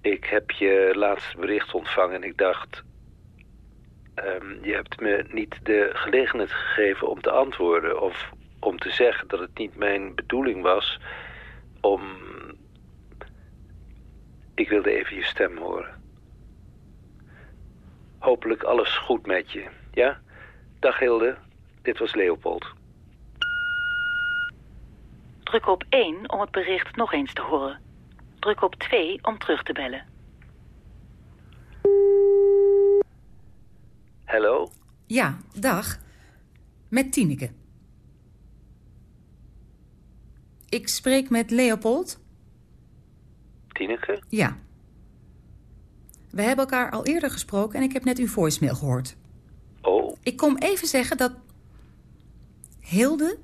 [SPEAKER 13] Ik heb je laatste bericht ontvangen en ik dacht... ehm, je hebt me niet de gelegenheid gegeven om te antwoorden... of om te zeggen dat het niet mijn bedoeling was om... Ik wilde even je stem horen. Hopelijk alles goed met je, ja? Dag Hilde, dit was Leopold.
[SPEAKER 12] Druk op 1 om het bericht nog eens te horen. Druk op 2 om terug te bellen.
[SPEAKER 13] Hallo?
[SPEAKER 14] Ja, dag. Met Tineke. Ik spreek met Leopold.
[SPEAKER 13] Tineke?
[SPEAKER 14] Ja. We hebben elkaar al eerder gesproken en ik heb net uw voicemail gehoord.
[SPEAKER 13] Oh,
[SPEAKER 14] Ik kom even zeggen dat Hilde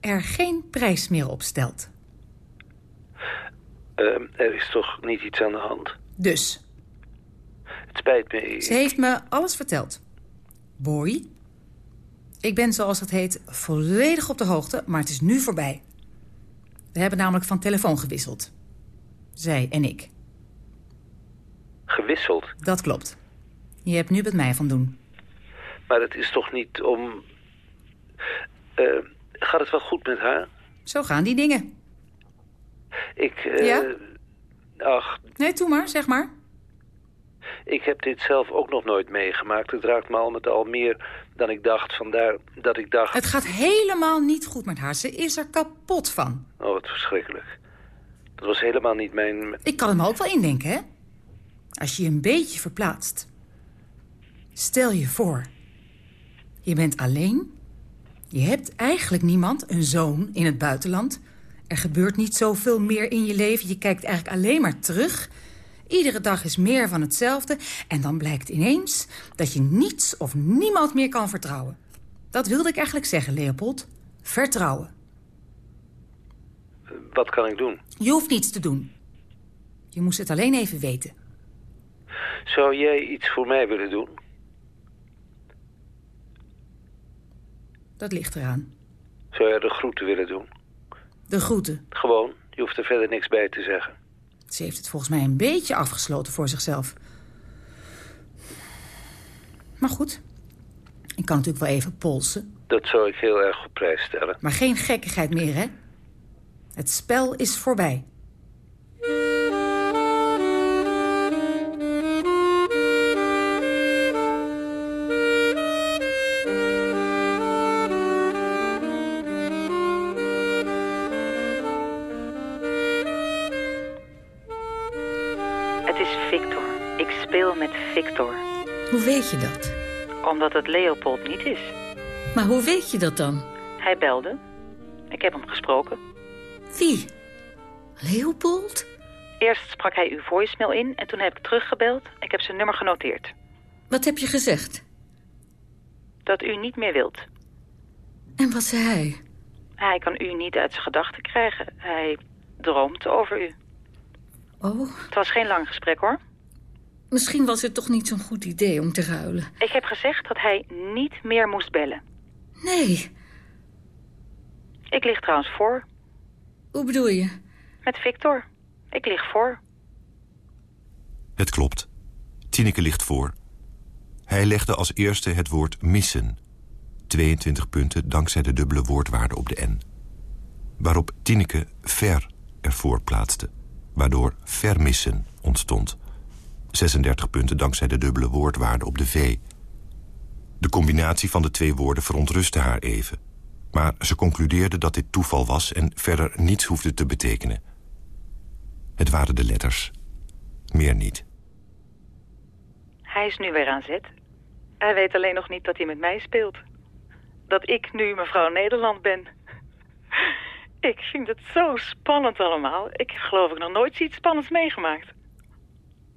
[SPEAKER 14] er geen prijs meer op stelt.
[SPEAKER 13] ehm, er is toch niet iets aan de hand?
[SPEAKER 14] Dus,
[SPEAKER 13] Het spijt me.
[SPEAKER 14] ze heeft me alles verteld. Boy, ik ben zoals het heet volledig op de hoogte, maar het is nu voorbij. We hebben namelijk van telefoon gewisseld. Zij en ik.
[SPEAKER 13] Gewisseld.
[SPEAKER 14] Dat klopt. Je hebt nu met mij van doen.
[SPEAKER 13] Maar het is toch niet om... Eh, gaat het wel goed met haar?
[SPEAKER 14] Zo gaan die dingen.
[SPEAKER 13] Ik... eh,
[SPEAKER 14] Ja?
[SPEAKER 13] Ach,
[SPEAKER 14] Nee, doe maar, zeg maar.
[SPEAKER 13] ik heb dit zelf ook nog nooit meegemaakt. Het raakt me al met al meer dan ik dacht. Vandaar dat ik dacht...
[SPEAKER 14] Het gaat helemaal niet goed met haar. Ze is er kapot van.
[SPEAKER 13] Oh, wat verschrikkelijk. Dat was helemaal niet mijn...
[SPEAKER 14] Ik kan het me ook wel indenken, hè? Als je je een beetje verplaatst. Stel je voor. Je bent alleen. Je hebt eigenlijk niemand, een zoon, in het buitenland. Er gebeurt niet zoveel meer in je leven. Je kijkt eigenlijk alleen maar terug. Iedere dag is meer van hetzelfde. En dan blijkt ineens dat je niets of niemand meer kan vertrouwen. Dat wilde ik eigenlijk zeggen, Leopold. Vertrouwen.
[SPEAKER 13] Wat kan ik doen?
[SPEAKER 14] Je hoeft niets te doen. Je moest het alleen even weten.
[SPEAKER 13] Zou jij iets voor mij willen doen?
[SPEAKER 14] Dat ligt eraan.
[SPEAKER 13] Zou jij de groeten willen doen?
[SPEAKER 14] De groeten.
[SPEAKER 13] Gewoon, je hoeft er verder niks bij te zeggen.
[SPEAKER 14] Ze heeft het volgens mij een beetje afgesloten voor zichzelf. Maar goed. Ik kan natuurlijk wel even polsen.
[SPEAKER 13] Dat zou ik heel erg op prijs stellen.
[SPEAKER 14] Maar geen gekkigheid meer, hè? Het spel is voorbij.
[SPEAKER 12] Het is Victor. Ik speel met Victor.
[SPEAKER 14] Hoe weet je dat?
[SPEAKER 12] Omdat het Leopold niet is.
[SPEAKER 14] Maar hoe weet je dat dan?
[SPEAKER 12] Hij belde. Ik heb hem gesproken.
[SPEAKER 14] Wie? Leopold?
[SPEAKER 12] Eerst sprak hij uw voicemail in en toen heb ik teruggebeld. Ik heb zijn nummer genoteerd.
[SPEAKER 14] Wat heb je gezegd?
[SPEAKER 12] Dat u niet meer wilt.
[SPEAKER 14] En wat zei hij?
[SPEAKER 12] Hij kan u niet uit zijn gedachten krijgen. Hij droomt over u.
[SPEAKER 14] Oh,
[SPEAKER 12] Het was geen lang gesprek hoor.
[SPEAKER 14] misschien was het toch niet zo'n goed idee om te ruilen.
[SPEAKER 12] Ik heb gezegd dat hij niet meer moest bellen.
[SPEAKER 14] Nee,
[SPEAKER 12] Ik lig trouwens voor.
[SPEAKER 14] Hoe bedoel je?
[SPEAKER 12] Met Victor. Ik lig voor.
[SPEAKER 8] Het klopt. Tineke ligt voor. Hij legde als eerste het woord missen. 22 punten dankzij de dubbele woordwaarde op de N. Waarop Tineke ver ervoor plaatste. Waardoor vermissen ontstond. 36 punten dankzij de dubbele woordwaarde op de V. De combinatie van de twee woorden verontrustte haar even. Maar ze concludeerde dat dit toeval was en verder niets hoefde te betekenen. Het waren de letters. Meer niet.
[SPEAKER 12] Hij is nu weer aan zet. Hij weet alleen nog niet dat hij met mij speelt. Dat ik nu mevrouw Nederland ben. [LAUGHS] Ik vind het zo spannend allemaal. Ik heb geloof ik nog nooit zoiets spannends meegemaakt.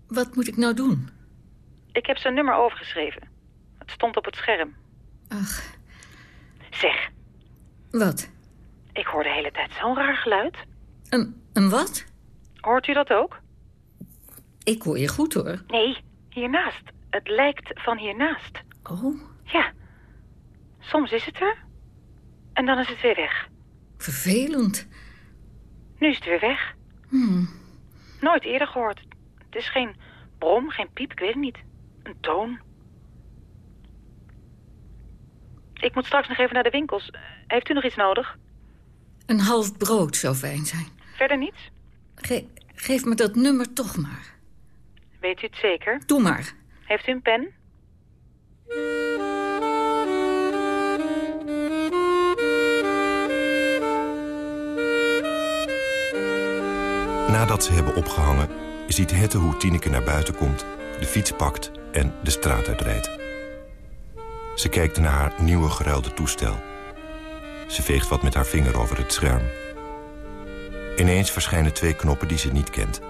[SPEAKER 14] Wat moet ik nou doen?
[SPEAKER 12] Ik heb zijn nummer overgeschreven. Het stond op het scherm.
[SPEAKER 14] Ach,
[SPEAKER 12] Zeg,
[SPEAKER 14] wat?
[SPEAKER 12] ik hoor de hele tijd zo'n raar geluid.
[SPEAKER 14] Een, een wat?
[SPEAKER 12] Hoort u dat ook?
[SPEAKER 14] Ik hoor je goed hoor.
[SPEAKER 12] Nee, hiernaast. Het lijkt van hiernaast.
[SPEAKER 14] Oh,
[SPEAKER 12] Ja. Soms is het er. En dan is het weer weg.
[SPEAKER 14] vervelend.
[SPEAKER 12] Nu is het weer weg.
[SPEAKER 14] Hmm.
[SPEAKER 12] Nooit eerder gehoord. Het is geen brom, geen piep, ik weet het niet. Een toon. Ik moet straks nog even naar de winkels. Heeft u nog iets nodig?
[SPEAKER 14] Een half brood zou fijn zijn.
[SPEAKER 12] Verder niets?
[SPEAKER 14] Ge- geef me dat nummer toch maar.
[SPEAKER 12] Weet u het zeker?
[SPEAKER 14] Doe maar.
[SPEAKER 12] Heeft u een pen?
[SPEAKER 8] Nadat ze hebben opgehangen, ziet Hette hoe Tineke naar buiten komt... de fiets pakt en de straat uitrijdt. Ze kijkt naar haar nieuwe geruilde toestel. Ze veegt wat met haar vinger over het scherm. Ineens verschijnen twee knoppen die ze niet kent.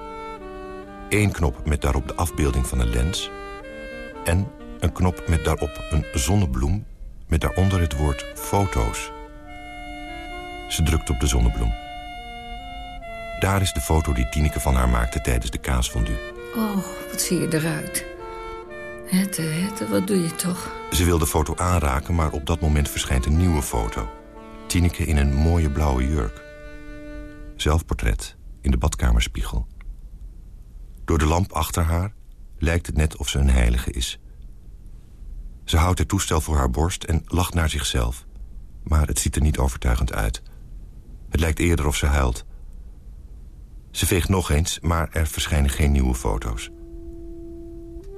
[SPEAKER 8] Eén knop met daarop de afbeelding van een lens... en een knop met daarop een zonnebloem... met daaronder het woord foto's. Ze drukt op de zonnebloem. Daar is de foto die Tineke van haar maakte tijdens de kaasfondue.
[SPEAKER 14] Oh, wat zie je eruit. Hette, Hette, wat doe je toch?
[SPEAKER 8] Ze wil de foto aanraken, maar op dat moment verschijnt een nieuwe foto. Tineke in een mooie blauwe jurk. Zelfportret in de badkamerspiegel. Door de lamp achter haar lijkt het net of ze een heilige is. Ze houdt het toestel voor haar borst en lacht naar zichzelf. Maar het ziet er niet overtuigend uit. Het lijkt eerder of ze huilt. Ze veegt nog eens, maar er verschijnen geen nieuwe foto's.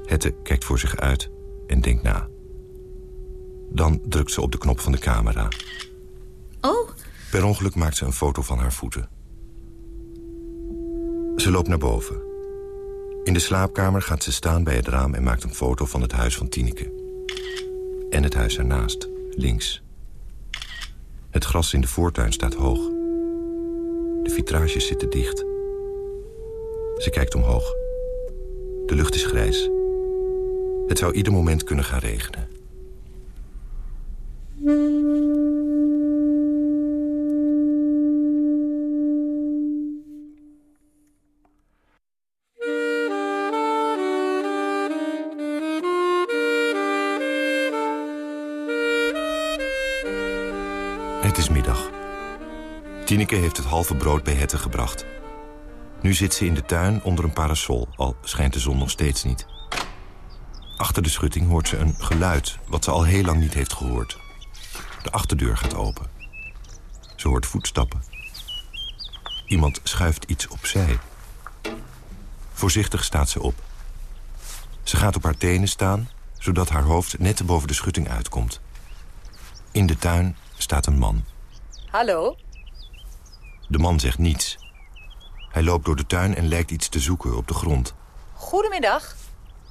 [SPEAKER 8] Hette kijkt voor zich uit en denkt na. Dan drukt ze op de knop van de camera.
[SPEAKER 14] Oh,
[SPEAKER 8] Per ongeluk maakt ze een foto van haar voeten. Ze loopt naar boven. In de slaapkamer gaat ze staan bij het raam en maakt een foto van het huis van Tineke. En het huis ernaast, links. Het gras in de voortuin staat hoog. De vitrages zitten dicht. Ze kijkt omhoog. De lucht is grijs. Het zou ieder moment kunnen gaan regenen. Tineke heeft het halve brood bij Hette gebracht. Nu zit ze in de tuin onder een parasol, al schijnt de zon nog steeds niet. Achter de schutting hoort ze een geluid wat ze al heel lang niet heeft gehoord. De achterdeur gaat open. Ze hoort voetstappen. Iemand schuift iets opzij. Voorzichtig staat ze op. Ze gaat op haar tenen staan, zodat haar hoofd net boven de schutting uitkomt. In de tuin staat een man.
[SPEAKER 9] Hallo?
[SPEAKER 8] De man zegt niets. Hij loopt door de tuin en lijkt iets te zoeken op de grond.
[SPEAKER 9] Goedemiddag.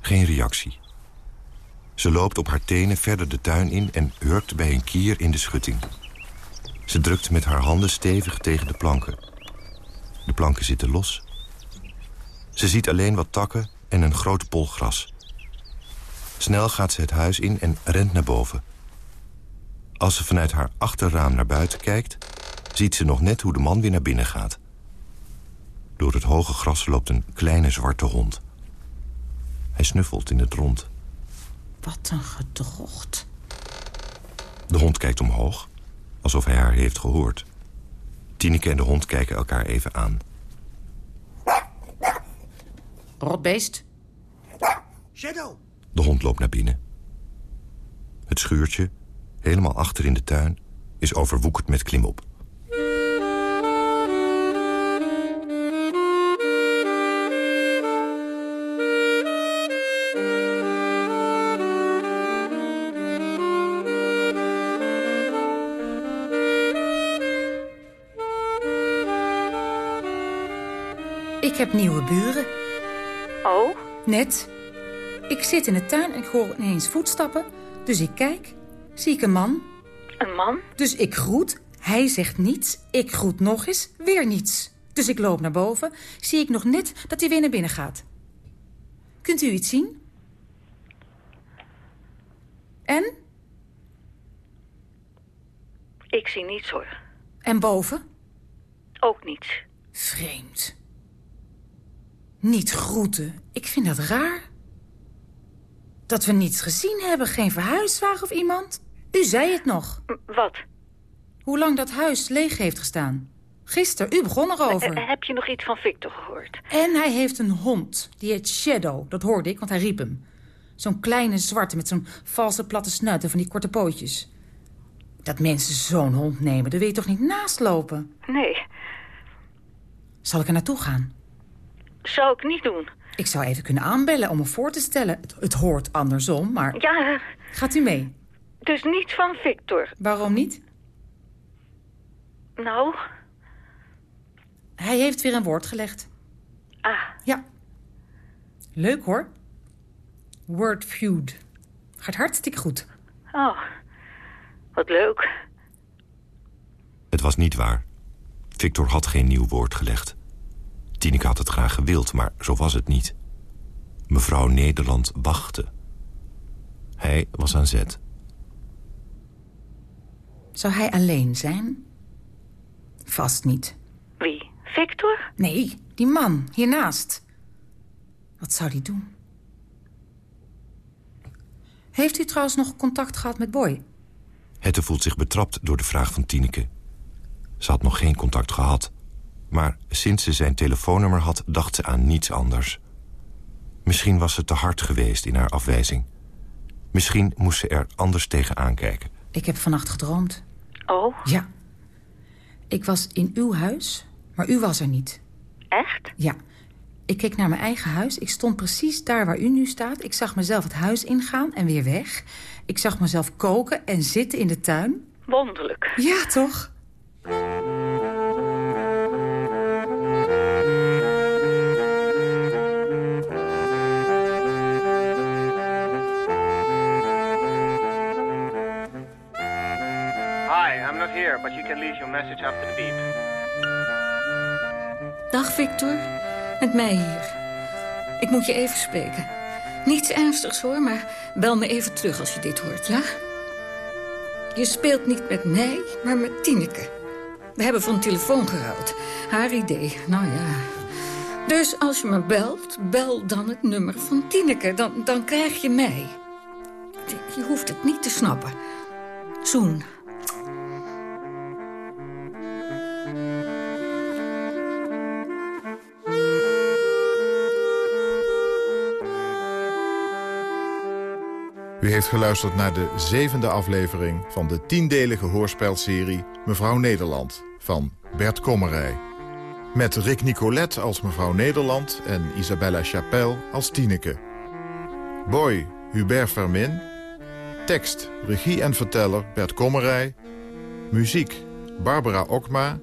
[SPEAKER 8] Geen reactie. Ze loopt op haar tenen verder de tuin in en hurkt bij een kier in de schutting. Ze drukt met haar handen stevig tegen de planken. De planken zitten los. Ze ziet alleen wat takken en een grote pol gras. Snel gaat ze het huis in en rent naar boven. Als ze vanuit haar achterraam naar buiten kijkt... ziet ze nog net hoe de man weer naar binnen gaat. Door het hoge gras loopt een kleine zwarte hond. Hij snuffelt in het rond.
[SPEAKER 14] Wat een gedrocht.
[SPEAKER 8] De hond kijkt omhoog, alsof hij haar heeft gehoord. Tineke en de hond kijken elkaar even aan.
[SPEAKER 14] Rotbeest.
[SPEAKER 9] Shadow.
[SPEAKER 8] De hond loopt naar binnen. Het schuurtje, helemaal achter in de tuin, is overwoekerd met klimop.
[SPEAKER 14] Heb nieuwe buren.
[SPEAKER 12] Oh?
[SPEAKER 14] Net. Ik zit in de tuin en ik hoor ineens voetstappen. Dus ik kijk. Zie ik een man.
[SPEAKER 12] Een man?
[SPEAKER 14] Dus ik groet. Hij zegt niets. Ik groet nog eens. Weer niets. Dus ik loop naar boven. Zie ik nog net dat hij weer naar binnen gaat. Kunt u iets zien? En?
[SPEAKER 12] Ik zie niets hoor.
[SPEAKER 14] En boven?
[SPEAKER 12] Ook niets.
[SPEAKER 14] Vreemd. Niet groeten. Ik vind dat raar. Dat we niets gezien hebben. Geen verhuiswagen of iemand. U zei het nog.
[SPEAKER 12] Wat?
[SPEAKER 14] Hoe lang dat huis leeg heeft gestaan. Gisteren, u begon erover.
[SPEAKER 12] Eh, heb je nog iets van Victor gehoord?
[SPEAKER 14] En hij heeft een hond. Die heet Shadow. Dat hoorde ik, want hij riep hem. Zo'n kleine zwarte met zo'n valse platte snuit en van die korte pootjes. Dat mensen zo'n hond nemen, daar wil je toch niet naast lopen?
[SPEAKER 12] Nee.
[SPEAKER 14] Zal ik er naartoe gaan?
[SPEAKER 12] Zou ik niet doen.
[SPEAKER 14] Ik zou even kunnen aanbellen om me voor te stellen. Het, het hoort andersom, maar...
[SPEAKER 12] Ja,
[SPEAKER 14] Gaat u mee?
[SPEAKER 12] dus niet van Victor.
[SPEAKER 14] Waarom niet?
[SPEAKER 12] Nou,
[SPEAKER 14] Hij heeft weer een woord gelegd.
[SPEAKER 12] ah,
[SPEAKER 14] Ja. Leuk hoor. Word feud. Gaat hartstikke goed.
[SPEAKER 12] oh, wat leuk.
[SPEAKER 8] Het was niet waar. Victor had geen nieuw woord gelegd. Tineke had het graag gewild, maar zo was het niet. Mevrouw Nederland wachtte. Hij was aan zet.
[SPEAKER 14] Zou hij alleen zijn? Vast niet.
[SPEAKER 12] Wie? Victor?
[SPEAKER 14] Nee, die man hiernaast. Wat zou die doen? Heeft u trouwens nog contact gehad met Boy?
[SPEAKER 8] Hette voelt zich betrapt door de vraag van Tineke. Ze had nog geen contact gehad. Maar sinds ze zijn telefoonnummer had, dacht ze aan niets anders. Misschien was ze te hard geweest in haar afwijzing. Misschien moest ze er anders tegen aankijken.
[SPEAKER 14] Ik heb vannacht gedroomd.
[SPEAKER 12] Oh,
[SPEAKER 14] Ja. Ik was in uw huis, maar u was er niet.
[SPEAKER 12] echt?
[SPEAKER 14] Ja. Ik keek naar mijn eigen huis. Ik stond precies daar waar u nu staat. Ik zag mezelf het huis ingaan en weer weg. Ik zag mezelf koken en zitten in de tuin.
[SPEAKER 12] Wonderlijk.
[SPEAKER 14] Ja, toch?
[SPEAKER 15] Dag Victor, met mij hier. Ik moet je even spreken. Niets ernstigs hoor, maar bel me even terug als je dit hoort, ja? Je speelt niet met mij, maar met Tineke. We hebben van telefoon geruild. Haar idee, nou ja. Dus als je me belt, bel dan het nummer van Tineke. Dan, dan krijg je mij. Je hoeft het niet te snappen. Zoen.
[SPEAKER 11] U heeft geluisterd naar de zevende aflevering van de tiendelige hoorspelserie Mevrouw Nederland van Bert Kommerij. Met Rick Nicolet als mevrouw Nederland en Isabella Chapelle als Tineke. Boy Hubert Vermin. Tekst, regie en verteller Bert Kommerij. Muziek Barbara Okma.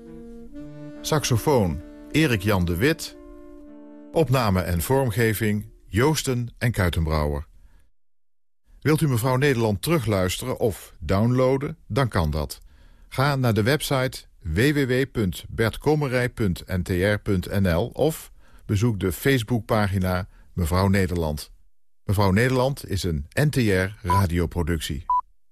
[SPEAKER 11] Saxofoon Erik Jan de Wit. Opname en vormgeving Joosten en Kuitenbrouwer. Wilt u mevrouw Nederland terugluisteren of downloaden? Dan kan dat. Ga naar de website www.bertkomerij.ntr.nl of bezoek de Facebookpagina Mevrouw Nederland. Mevrouw Nederland is een NTR radioproductie.